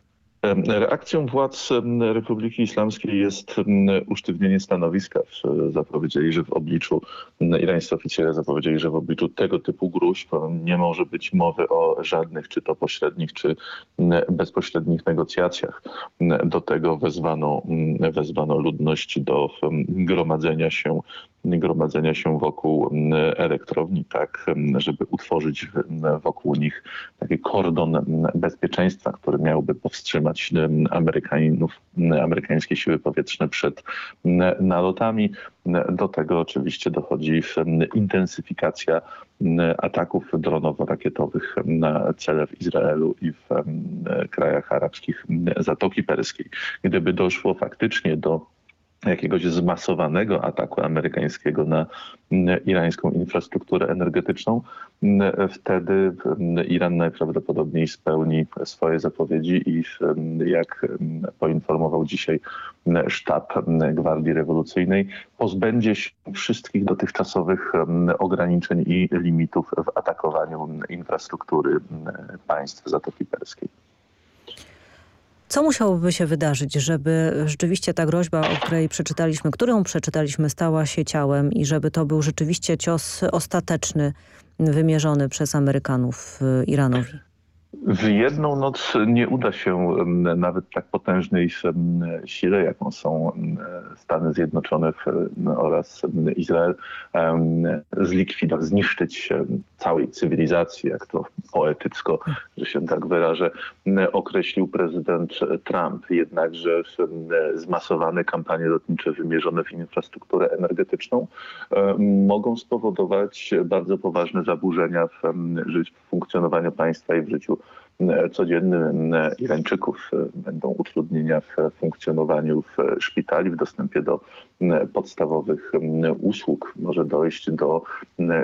Reakcją władz Republiki Islamskiej jest usztywnienie stanowiska. Zapowiedzieli, że w obliczu, irańscy oficjele zapowiedzieli, że w obliczu tego typu gruźb nie może być mowy o żadnych, czy to pośrednich, czy bezpośrednich negocjacjach. Do tego wezwano, wezwano ludność do gromadzenia się gromadzenia się wokół elektrowni, tak żeby utworzyć wokół nich taki kordon bezpieczeństwa, który miałby powstrzymać Amerykanów, amerykańskie siły powietrzne przed nalotami. Do tego oczywiście dochodzi intensyfikacja ataków dronowo-rakietowych na cele w Izraelu i w krajach arabskich Zatoki Perskiej. Gdyby doszło faktycznie do jakiegoś zmasowanego ataku amerykańskiego na irańską infrastrukturę energetyczną, wtedy Iran najprawdopodobniej spełni swoje zapowiedzi i jak poinformował dzisiaj sztab Gwardii Rewolucyjnej, pozbędzie się wszystkich dotychczasowych ograniczeń i limitów w atakowaniu infrastruktury państw Zatoki Perskiej. Co musiałoby się wydarzyć, żeby rzeczywiście ta groźba, o której przeczytaliśmy, którą przeczytaliśmy, stała się ciałem i żeby to był rzeczywiście cios ostateczny wymierzony przez Amerykanów y, Iranowi? W jedną noc nie uda się nawet tak potężnej sile, jaką są Stany Zjednoczone oraz Izrael, zlikwidować, zniszczyć całej cywilizacji, jak to poetycko, że się tak wyrażę, określił prezydent Trump. Jednakże zmasowane kampanie lotnicze wymierzone w infrastrukturę energetyczną mogą spowodować bardzo poważne zaburzenia w funkcjonowaniu państwa i w życiu codziennym Irańczyków. Będą utrudnienia w funkcjonowaniu w szpitali, w dostępie do podstawowych usług. Może dojść do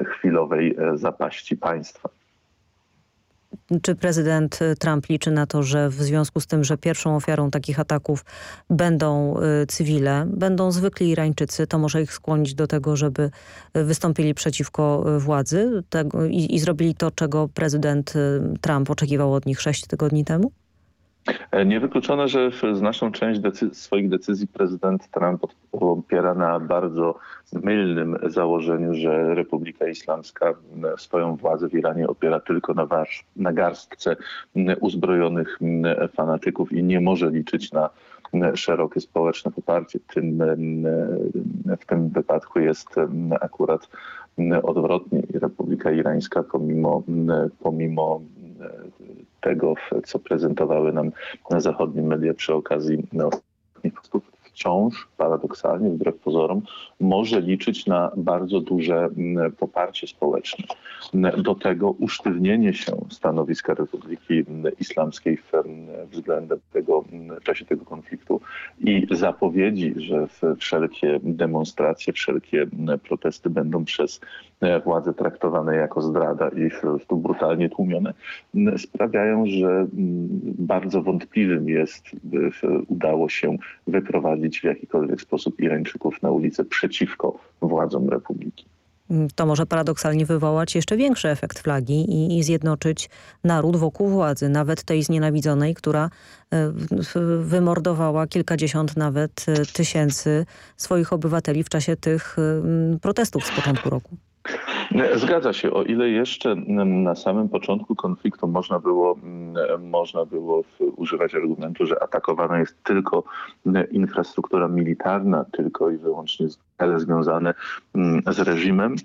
chwilowej zapaści państwa. Czy prezydent Trump liczy na to, że w związku z tym, że pierwszą ofiarą takich ataków będą y, cywile, będą zwykli Irańczycy, to może ich skłonić do tego, żeby wystąpili przeciwko y, władzy i, i zrobili to, czego prezydent y, Trump oczekiwał od nich sześć tygodni temu? E, niewykluczone, że znaczną część decy swoich decyzji prezydent Trump opiera na bardzo mylnym założeniu, że Republika Islamska swoją władzę w Iranie opiera tylko na, na garstce uzbrojonych fanatyków i nie może liczyć na szerokie społeczne poparcie. Tym, w tym wypadku jest akurat odwrotnie. Republika Irańska pomimo, pomimo tego, co prezentowały nam zachodnie media przy okazji ostatnich wciąż paradoksalnie, wbrew pozorom, może liczyć na bardzo duże poparcie społeczne. Do tego usztywnienie się stanowiska Republiki Islamskiej względem tego, w czasie tego konfliktu i zapowiedzi, że wszelkie demonstracje, wszelkie protesty będą przez władze traktowane jako zdrada i po brutalnie tłumione, sprawiają, że bardzo wątpliwym jest, by udało się wyprowadzić w jakikolwiek sposób Irańczyków na ulicę przeciwko władzom Republiki. to może paradoksalnie wywołać jeszcze większy efekt flagi i, i zjednoczyć naród wokół władzy, nawet tej znienawidzonej, która e, wymordowała kilkadziesiąt nawet e, tysięcy swoich obywateli w czasie tych protestów z początku roku. Zgadza się. O ile jeszcze na samym początku konfliktu można było, można było używać argumentu, że atakowana jest tylko infrastruktura militarna, tylko i wyłącznie cele związane z reżimem,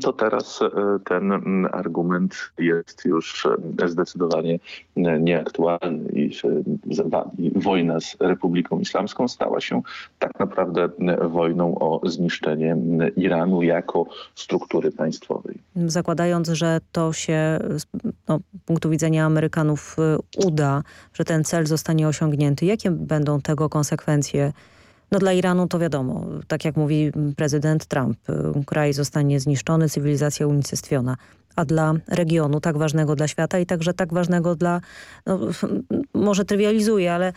to teraz e, ten argument jest już e, zdecydowanie e, nieaktualny i wojna z Republiką Islamską stała się tak naprawdę wojną o zniszczenie Iranu jako struktury państwowej. Zakładając, że to się no, z punktu widzenia Amerykanów uda, że ten cel zostanie osiągnięty, jakie będą tego konsekwencje no dla Iranu to wiadomo, tak jak mówi prezydent Trump, y, kraj zostanie zniszczony, cywilizacja unicestwiona. A dla regionu tak ważnego dla świata i także tak ważnego dla, no, może trywializuję, ale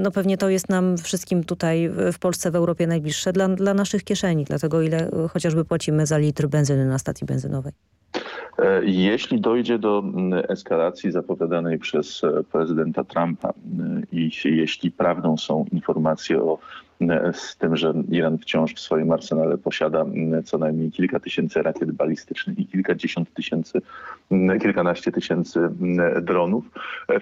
no pewnie to jest nam wszystkim tutaj w Polsce, w Europie najbliższe dla, dla naszych kieszeni, dlatego ile chociażby płacimy za litr benzyny na stacji benzynowej. E, jeśli dojdzie do eskalacji zapowiadanej przez e, prezydenta Trumpa i jeśli prawdą są informacje o z tym, że Iran wciąż w swoim arsenale posiada co najmniej kilka tysięcy rakiet balistycznych i kilkadziesiąt tysięcy, kilkanaście tysięcy dronów.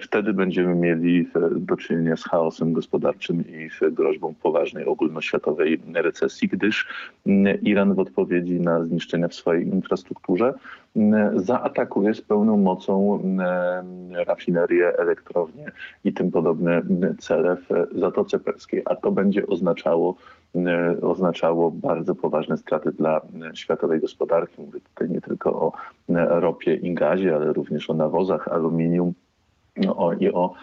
Wtedy będziemy mieli do czynienia z chaosem gospodarczym i groźbą poważnej ogólnoświatowej recesji, gdyż Iran w odpowiedzi na zniszczenia w swojej infrastrukturze zaatakuje z pełną mocą rafinerię, elektrownie i tym podobne cele w Zatoce Perskiej, a to będzie oznaczało oznaczało bardzo poważne straty dla światowej gospodarki. Mówię tutaj nie tylko o ropie i gazie, ale również o nawozach, aluminium no, i o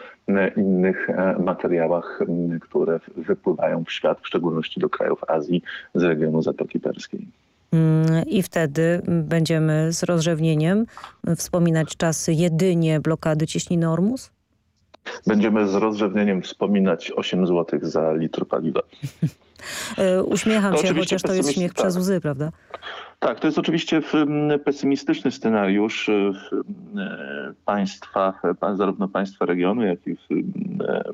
innych e, materiałach, które wypływają w świat, w szczególności do krajów Azji z regionu Zatoki Perskiej. Mm, i wtedy będziemy z rozrzewnieniem wspominać czasy jedynie blokady cieśniny Ormus? Będziemy z rozrzewnieniem wspominać 8 zł za litr paliwa. E, uśmiecham to się, chociaż to jest śmiech tak. przez łzy, prawda? Tak, to jest oczywiście pesymistyczny scenariusz e, państwa, zarówno państwa regionu, jak i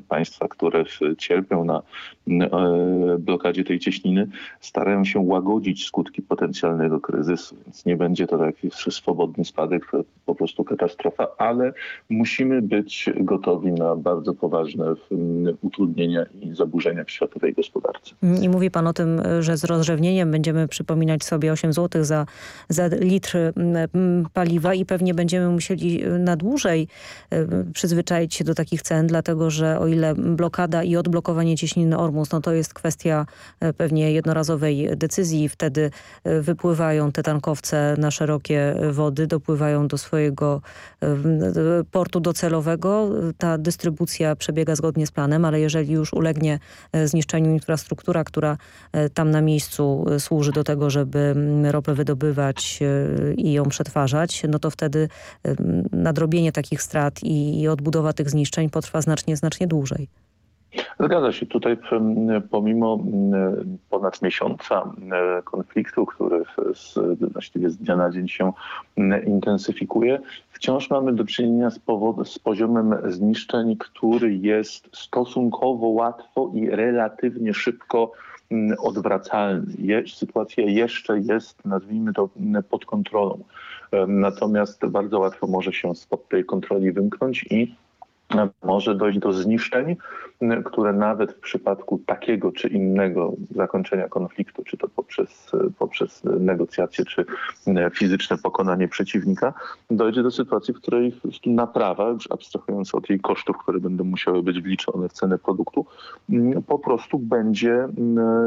państwa, które cierpią na blokadzie tej cieśniny, starają się łagodzić skutki potencjalnego kryzysu, więc nie będzie to taki swobodny spadek, po prostu katastrofa, ale musimy być gotowi na bardzo poważne utrudnienia i zaburzenia w światowej gospodarce. I mówi pan o tym, że z rozrzewnieniem będziemy przypominać sobie 8 zł za, za litr paliwa i pewnie będziemy musieli na dłużej przyzwyczaić się do takich cen, dlatego że o ile blokada i odblokowanie cieśniny Ormus, no to jest kwestia e, pewnie jednorazowej decyzji. Wtedy wypływają te tankowce na szerokie wody, dopływają do swojego portu docelowego. Ta dystrybucja przebiega zgodnie z planem, ale jeżeli już ulegnie zniszczeniu infrastruktura, która tam na miejscu służy do tego, żeby ropę wydobywać i ją przetwarzać, no to wtedy nadrobienie takich strat i, i odbudowa tych zniszczeń potrwa znacznie, znacznie dłużej. Zgadza się. Tutaj pomimo ponad miesiąca konfliktu, który z, właściwie z dnia na dzień się intensyfikuje, wciąż mamy do czynienia z, z poziomem zniszczeń, który jest stosunkowo łatwo i relatywnie szybko odwracalny. Je, sytuacja jeszcze jest, nazwijmy to, pod kontrolą. Natomiast bardzo łatwo może się spod tej kontroli wymknąć i może dojść do zniszczeń, które nawet w przypadku takiego czy innego zakończenia konfliktu, czy to poprzez, poprzez negocjacje, czy fizyczne pokonanie przeciwnika, dojdzie do sytuacji, w której naprawa, już abstrahując od jej kosztów, które będą musiały być wliczone w cenę produktu, po prostu będzie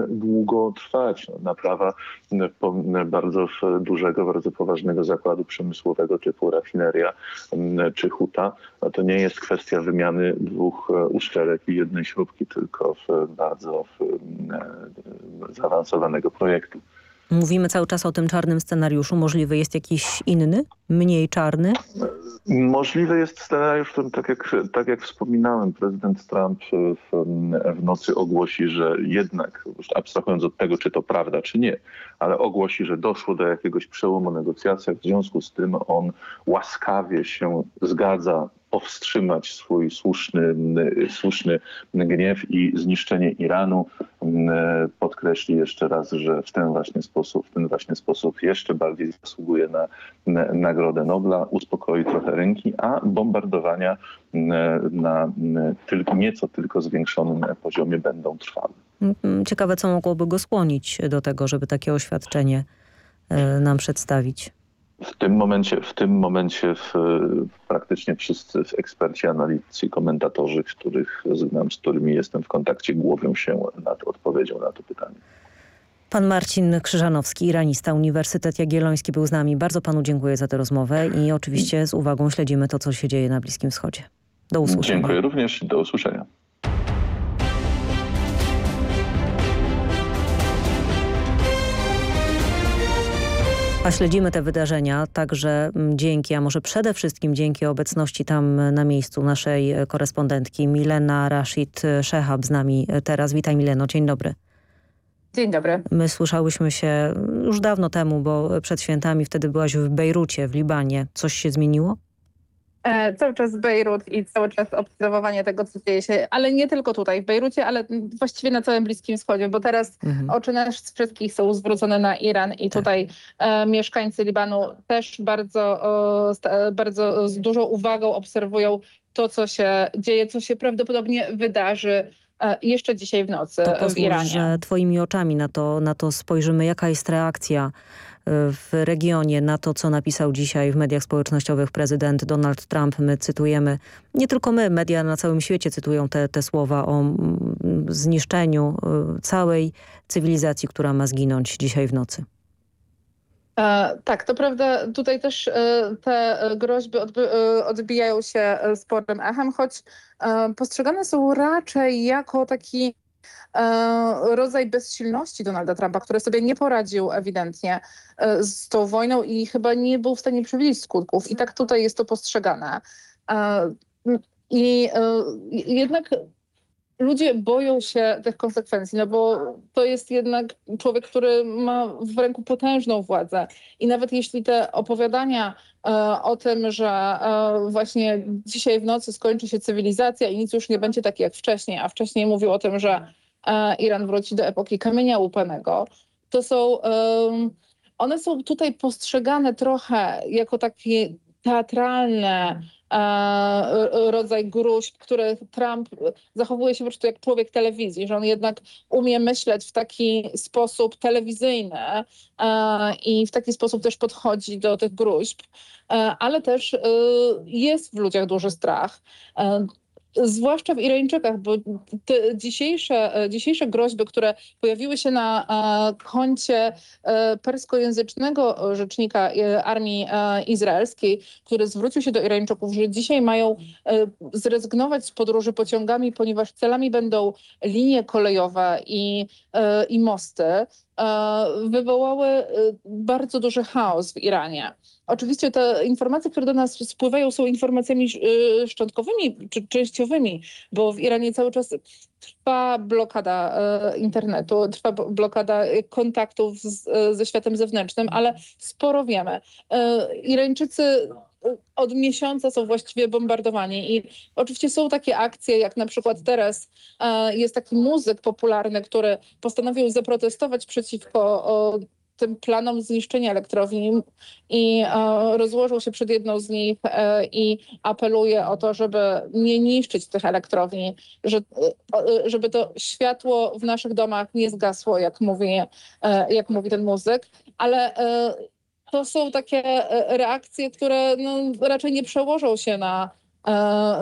długo trwać. Naprawa bardzo dużego, bardzo poważnego zakładu przemysłowego typu rafineria czy huta, to nie jest kwestia wymiany dwóch uszczelek i jednej śrubki, tylko w bardzo w, e, zaawansowanego projektu. Mówimy cały czas o tym czarnym scenariuszu. Możliwy jest jakiś inny, mniej czarny? Możliwy jest scenariusz, w którym, tak jak, tak jak wspominałem, prezydent Trump w, w nocy ogłosi, że jednak, abstrahując od tego, czy to prawda, czy nie, ale ogłosi, że doszło do jakiegoś przełomu w negocjacjach. W związku z tym on łaskawie się zgadza powstrzymać swój słuszny, słuszny gniew i zniszczenie Iranu. Podkreśli jeszcze raz, że w ten właśnie sposób, w ten właśnie sposób jeszcze bardziej zasługuje na, na Nagrodę Nobla, uspokoi trochę rynki, a bombardowania na tylko, nieco tylko zwiększonym poziomie będą trwale. Mm, ciekawe, co mogłoby go skłonić do tego, żeby takie oświadczenie e, nam przedstawić. W tym momencie, w tym momencie w, praktycznie wszyscy eksperci, analitycy, komentatorzy, których znam, z którymi jestem w kontakcie, głowią się nad odpowiedzią na to pytanie. Pan Marcin Krzyżanowski, iranista, Uniwersytet Jagielloński był z nami. Bardzo panu dziękuję za tę rozmowę i oczywiście z uwagą śledzimy to, co się dzieje na Bliskim Wschodzie. Do usłyszenia. Dziękuję również. Do usłyszenia. A śledzimy te wydarzenia także mm, dzięki, a może przede wszystkim dzięki obecności tam na miejscu naszej e, korespondentki Milena Rashid Shehab z nami e, teraz. Witaj Mileno, dzień dobry. Dzień dobry. My słyszałyśmy się już dawno temu, bo przed świętami wtedy byłaś w Bejrucie, w Libanie. Coś się zmieniło? E, cały czas Bejrut i cały czas obserwowanie tego, co dzieje się, ale nie tylko tutaj w Bejrucie, ale właściwie na całym Bliskim Wschodzie, bo teraz mhm. oczy nas wszystkich są zwrócone na Iran i tak. tutaj e, mieszkańcy Libanu też bardzo, bardzo z dużą uwagą obserwują to, co się dzieje, co się prawdopodobnie wydarzy e, jeszcze dzisiaj w nocy to w Iranie. że twoimi oczami na to, na to spojrzymy. Jaka jest reakcja w regionie na to, co napisał dzisiaj w mediach społecznościowych prezydent Donald Trump. My cytujemy, nie tylko my, media na całym świecie cytują te, te słowa o mm, zniszczeniu y, całej cywilizacji, która ma zginąć dzisiaj w nocy. E, tak, to prawda, tutaj też e, te groźby e, odbijają się sporym echem, choć postrzegane są raczej jako taki rodzaj bezsilności Donalda Trumpa, który sobie nie poradził ewidentnie e, z tą wojną i chyba nie był w stanie przewidzieć skutków. I tak tutaj jest to postrzegane. E, I jednak ludzie boją się tych konsekwencji, no bo to jest jednak człowiek, który ma w ręku potężną władzę. I nawet jeśli te opowiadania o tym, że właśnie dzisiaj w nocy skończy się cywilizacja i nic już nie będzie takie jak wcześniej, a wcześniej mówił o tym, że Iran wróci do epoki kamienia łupanego, to są, one są tutaj postrzegane trochę jako takie teatralne rodzaj gruźb, które Trump zachowuje się po prostu jak człowiek telewizji, że on jednak umie myśleć w taki sposób telewizyjny i w taki sposób też podchodzi do tych gruźb, ale też jest w ludziach duży strach zwłaszcza w Irańczykach, bo te dzisiejsze, e, dzisiejsze groźby, które pojawiły się na e, koncie e, perskojęzycznego rzecznika armii izraelskiej, który zwrócił się do Irańczyków, że dzisiaj mają zrezygnować z podróży pociągami, ponieważ celami będą linie kolejowe i, i mosty, wywołały bardzo duży chaos w Iranie. Oczywiście te informacje, które do nas spływają są informacjami y, szczątkowymi czy częściowymi, bo w Iranie cały czas trwa blokada internetu, trwa blokada kontaktów z, ze światem zewnętrznym, ale sporo wiemy. Irańczycy od miesiąca są właściwie bombardowani. I oczywiście są takie akcje, jak na przykład teraz jest taki muzyk popularny, który postanowił zaprotestować przeciwko tym planom zniszczenia elektrowni i e, rozłożył się przed jedną z nich e, i apeluje o to, żeby nie niszczyć tych elektrowni, że, e, żeby to światło w naszych domach nie zgasło, jak mówi, jak mówi ten muzyk, ale to są takie reakcje, które no, raczej nie przełożą się na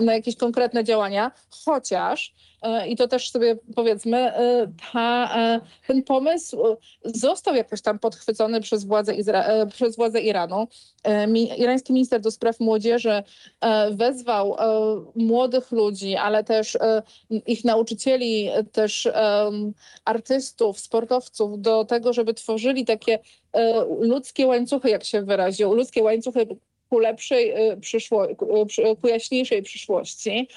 na jakieś konkretne działania, chociaż i to też sobie powiedzmy, ta, ten pomysł został jakoś tam podchwycony przez władze, Izra przez Iranu. Irański minister do spraw młodzieży wezwał młodych ludzi, ale też ich nauczycieli, też artystów, sportowców do tego, żeby tworzyli takie ludzkie łańcuchy, jak się wyraził, ludzkie łańcuchy ku lepszej y, przyszłości, y, ku jaśniejszej przyszłości.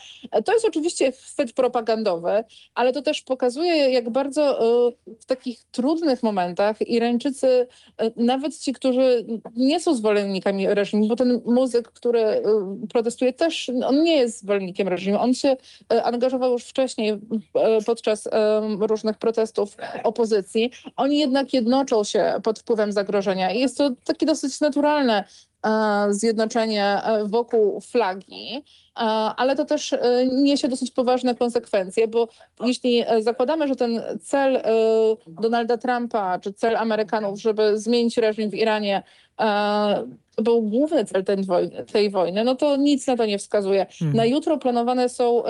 To jest oczywiście chwyt propagandowy, ale to też pokazuje, jak bardzo y, w takich trudnych momentach Irańczycy, nawet ci, którzy nie są zwolennikami reżimu, bo ten muzyk, który protestuje też, on nie jest zwolennikiem reżimu. On się angażował już wcześniej podczas różnych protestów opozycji. Oni jednak jednoczą się pod wpływem zagrożenia i jest to takie dosyć naturalne E, zjednoczenie e, wokół flagi, e, ale to też niesie dosyć poważne konsekwencje, bo jeśli zakładamy, że ten cel Donalda Trumpa, czy cel Amerykanów, żeby zmienić reżim w Iranie, był główny cel tej wojny, no to nic na to nie wskazuje. Hmm. Na jutro planowane są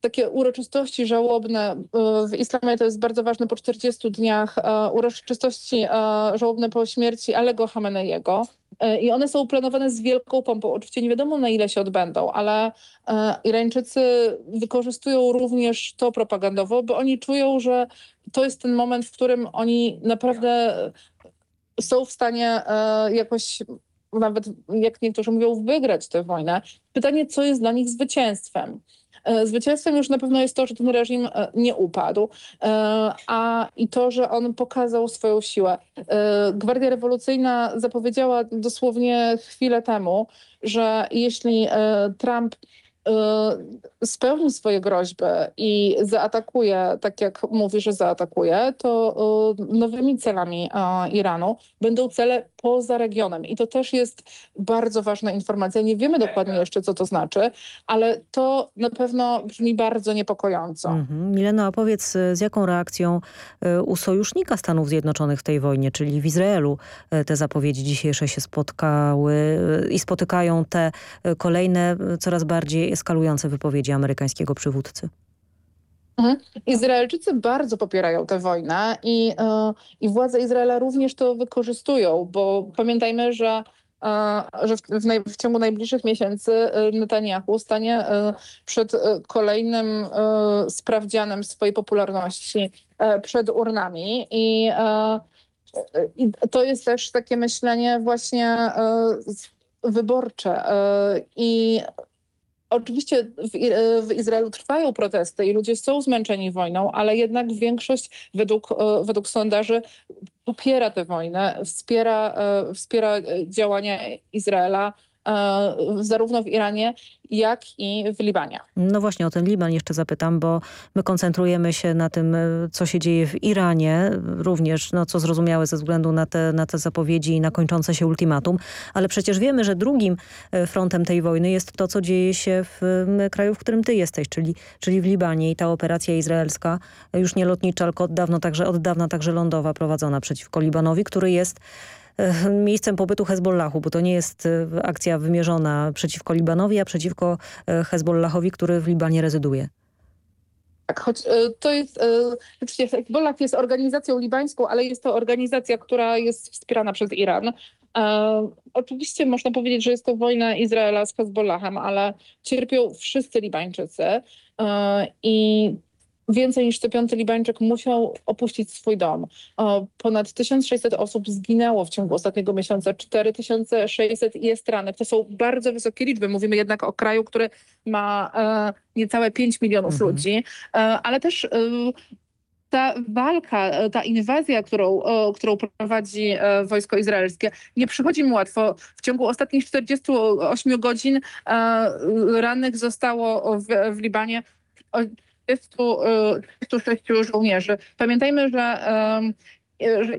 takie uroczystości żałobne w islamie to jest bardzo ważne po 40 dniach uroczystości żałobne po śmierci Alego Hameneiego. E, I one są planowane z wielką pompą. Oczywiście nie wiadomo na ile się odbędą, ale e, Irańczycy wykorzystują również to propagandowo, bo oni czują, że to jest ten moment, w którym oni naprawdę są w stanie e, jakoś nawet, jak niektórzy mówią, wygrać tę wojnę. Pytanie, co jest dla nich zwycięstwem? E, zwycięstwem już na pewno jest to, że ten reżim e, nie upadł, e, a i to, że on pokazał swoją siłę. Gwardia Rewolucyjna zapowiedziała dosłownie chwilę temu, że jeśli Trump spełni swoje groźby i zaatakuje, tak jak mówi, że zaatakuje, to nowymi celami Iranu będą cele poza regionem. I to też jest bardzo ważna informacja. Nie wiemy dokładnie jeszcze, co to znaczy, ale to na pewno brzmi bardzo niepokojąco. Mhm. Milena, a powiedz, y, z jaką reakcją u sojusznika Stanów Zjednoczonych w tej wojnie, czyli w Izraelu, te zapowiedzi dzisiejsze się spotkały i spotykają te kolejne, coraz bardziej eskalujące wypowiedzi amerykańskiego przywódcy. Mhm. Izraelczycy bardzo popierają tę wojnę i, yy, i władze Izraela również to wykorzystują, bo pamiętajmy, że yy, że w, w, w, ciągu najbliższych miesięcy Netanyahu stanie przed kolejnym sprawdzianem swojej popularności przed urnami i, i to jest też takie myślenie właśnie wyborcze i Oczywiście w, e, w, Izraelu trwają protesty i ludzie są zmęczeni wojną, ale jednak większość według, e, według sondaży popiera tę wojnę, wspiera, e, wspiera działania Izraela zarówno w Iranie, jak i w Libanie. No właśnie o ten Liban jeszcze zapytam, bo my koncentrujemy się na tym, e, co się dzieje w Iranie, również, no co zrozumiałe ze względu na te, na te zapowiedzi i na kończące się ultimatum, ale przecież wiemy, że drugim e, frontem tej wojny jest to, co dzieje się w kraju, w którym ty jesteś, czyli, czyli w Libanie i ta operacja izraelska, już nie lotnicza, tylko od dawna także, od dawna także lądowa prowadzona przeciwko Libanowi, który jest E, miejscem pobytu Hezbollahu, bo to nie jest e, akcja wymierzona przeciwko Libanowi, a przeciwko e, Hezbollahowi, który w Libanie rezyduje. Tak, choć to jest, oczywiście Hezbollah jest organizacją libańską, ale jest to organizacja, która jest wspierana przez Iran. oczywiście można powiedzieć, że jest to wojna Izraela z Hezbollahem, ale cierpią wszyscy Libańczycy i więcej niż co piąty Libańczyk musiał opuścić swój dom. Ponad 1600 osób zginęło w ciągu ostatniego miesiąca, 4600 jest rannych. To są bardzo wysokie liczby. Mówimy jednak o kraju, który ma e, niecałe 5 milionów mhm. ludzi, e, ale też e, ta walka, ta inwazja, którą, którą prowadzi wojsko izraelskie, nie przychodzi mu łatwo. W ciągu ostatnich 48 godzin rannych zostało w, w Libanie 36 y, żołnierzy. Pamiętajmy, że że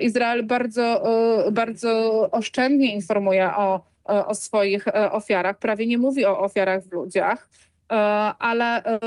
Izrael bardzo, y, bardzo oszczędnie informuje o, o swoich e, ofiarach. Prawie nie mówi o ofiarach w ludziach, e, ale e,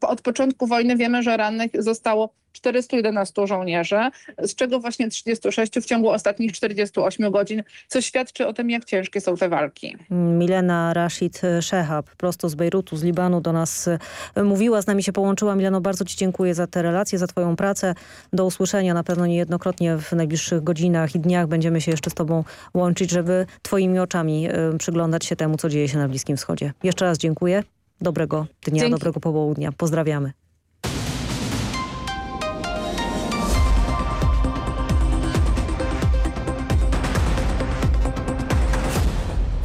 od początku wojny wiemy, że rannych zostało 411 żołnierzy, z czego właśnie 36 w ciągu ostatnich 48 godzin, co świadczy o tym, jak ciężkie są te walki. Milena Rashid Shehab, prosto z Bejrutu, z Libanu do nas e, mówiła, z nami się połączyła. Mileno, bardzo Ci dziękuję za te relacje, za Twoją pracę. Do usłyszenia na pewno niejednokrotnie w najbliższych godzinach i dniach będziemy się jeszcze z Tobą łączyć, żeby Twoimi oczami y, przyglądać się temu, co dzieje się na Bliskim Wschodzie. Jeszcze raz dziękuję. Dobrego dnia, Dzięki. dobrego popołudnia. Pozdrawiamy.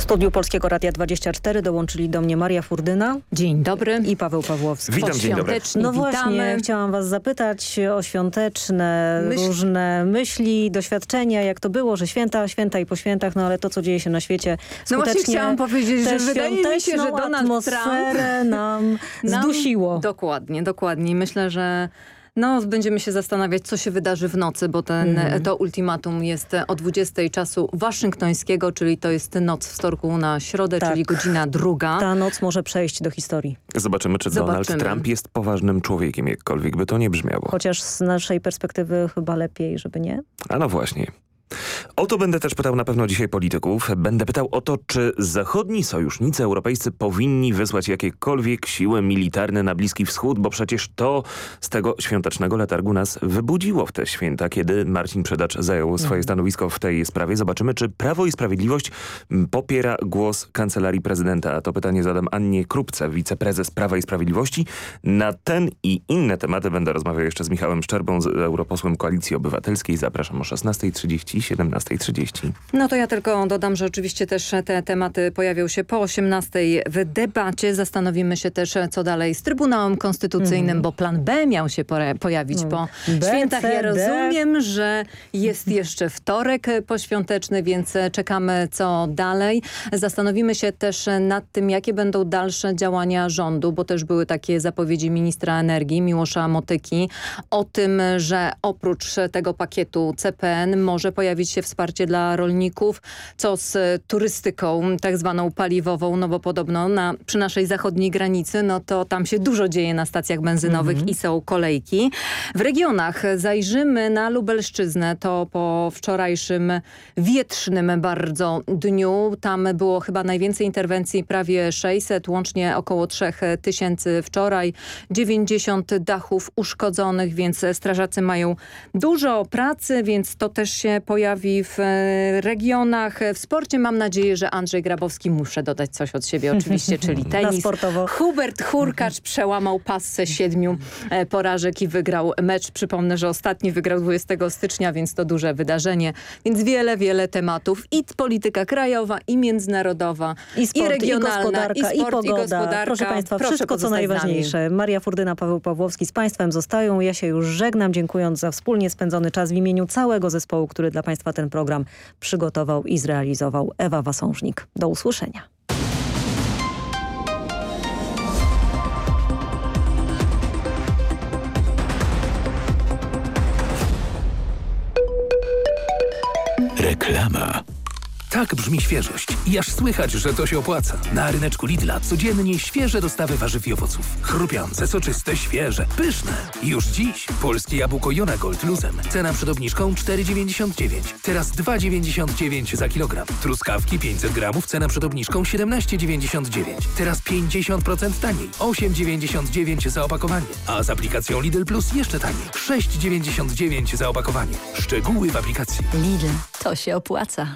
Studiu Polskiego Radia 24 dołączyli do mnie Maria Furdyna. Dzień dobry. I Paweł Pawłowski. Witam, dzień dobry. No właśnie, chciałam was zapytać o świąteczne Myśl... różne myśli, doświadczenia, jak to było, że święta, święta i po świętach, no ale to, co dzieje się na świecie No właśnie chciałam powiedzieć, że wydaje mi się, że Donald atmosferę Trump nam zdusiło. dokładnie, dokładnie. Myślę, że no, będziemy się zastanawiać, co się wydarzy w nocy, bo ten, mm. to ultimatum jest o 20 czasu waszyngtońskiego, czyli to jest noc w wtorku na środę, tak. czyli godzina druga. Ta noc może przejść do historii. Zobaczymy, czy Zobaczymy. Donald Trump jest poważnym człowiekiem, jakkolwiek by to nie brzmiało. Chociaż z naszej perspektywy chyba lepiej, żeby nie. A no właśnie. O to będę też pytał na pewno dzisiaj polityków. Będę pytał o to, czy zachodni sojusznicy europejscy powinni wysłać jakiekolwiek siły militarne na Bliski Wschód, bo przecież to z tego świątecznego letargu nas wybudziło w te święta, kiedy Marcin Przedacz zajął swoje mhm. stanowisko w tej sprawie. Zobaczymy, czy Prawo i Sprawiedliwość popiera głos Kancelarii Prezydenta. To pytanie zadam Annie Krupce, wiceprezes Prawa i Sprawiedliwości. Na ten i inne tematy będę rozmawiał jeszcze z Michałem Szczerbą, z europosłem Koalicji Obywatelskiej. Zapraszam o 16.30 i 17.30. No to ja tylko dodam, że oczywiście też te tematy pojawią się po 18.00 w debacie. Zastanowimy się też, co dalej z Trybunałem Konstytucyjnym, mm. bo plan B miał się pojawić mm. po B, świętach. C, ja rozumiem, że jest jeszcze wtorek poświąteczny, więc czekamy co dalej. Zastanowimy się też nad tym, jakie będą dalsze działania rządu, bo też były takie zapowiedzi ministra energii Miłosza Motyki o tym, że oprócz tego pakietu CPN może pojawić pojawić się wsparcie dla rolników, co z turystyką tak zwaną paliwową, no bo podobno na, przy naszej zachodniej granicy, no to tam się dużo dzieje na stacjach benzynowych mm -hmm. i są kolejki. W regionach zajrzymy na Lubelszczyznę, to po wczorajszym wietrznym bardzo dniu. Tam było chyba najwięcej interwencji, prawie 600, łącznie około 3000 wczoraj. 90 dachów uszkodzonych, więc strażacy mają dużo pracy, więc to też się pojawi pojawi w e, regionach. W sporcie mam nadzieję, że Andrzej Grabowski, muszę dodać coś od siebie oczywiście, czyli tenis. sportowo. Hubert Hurkacz przełamał pasę siedmiu e, porażek i wygrał mecz. Przypomnę, że ostatni wygrał 20 stycznia, więc to duże wydarzenie. Więc wiele, wiele tematów. I polityka krajowa, i międzynarodowa, i, sport, i regionalna, i gospodarka, i, sport, i pogoda. I gospodarka. Proszę Państwa, Proszę wszystko co najważniejsze. Maria Furdyna, Paweł Pawłowski z Państwem zostają. Ja się już żegnam, dziękując za wspólnie spędzony czas w imieniu całego zespołu, który dla Państwa ten program przygotował i zrealizował Ewa Wasążnik. Do usłyszenia. Reklama. Tak brzmi świeżość. I aż słychać, że to się opłaca. Na ryneczku Lidla codziennie świeże dostawy warzyw i owoców. Chrupiące, soczyste, świeże, pyszne. Już dziś polskie jabłko Jona Gold luzem. Cena przed obniżką 4,99. Teraz 2,99 za kilogram. Truskawki 500 gramów. Cena przed obniżką 17,99. Teraz 50% taniej. 8,99 za opakowanie. A z aplikacją Lidl Plus jeszcze taniej. 6,99 za opakowanie. Szczegóły w aplikacji. Lidl. To się opłaca.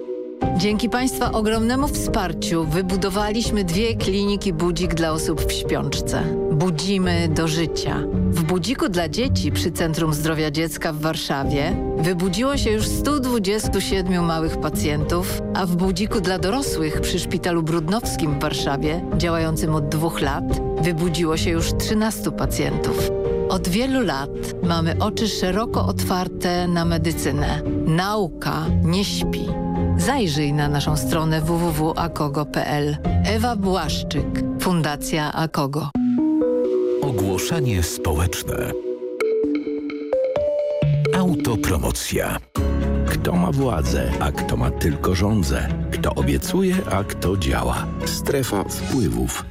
Dzięki Państwa ogromnemu wsparciu wybudowaliśmy dwie kliniki budzik dla osób w śpiączce. Budzimy do życia. W budziku dla dzieci przy Centrum Zdrowia Dziecka w Warszawie wybudziło się już 127 małych pacjentów, a w budziku dla dorosłych przy Szpitalu Brudnowskim w Warszawie, działającym od dwóch lat, wybudziło się już 13 pacjentów. Od wielu lat mamy oczy szeroko otwarte na medycynę. Nauka nie śpi. Zajrzyj na naszą stronę www.akogo.pl. Ewa Błaszczyk, Fundacja Akogo. Ogłoszenie społeczne. Autopromocja. Kto ma władzę, a kto ma tylko rządzę? Kto obiecuje, a kto działa? Strefa wpływów.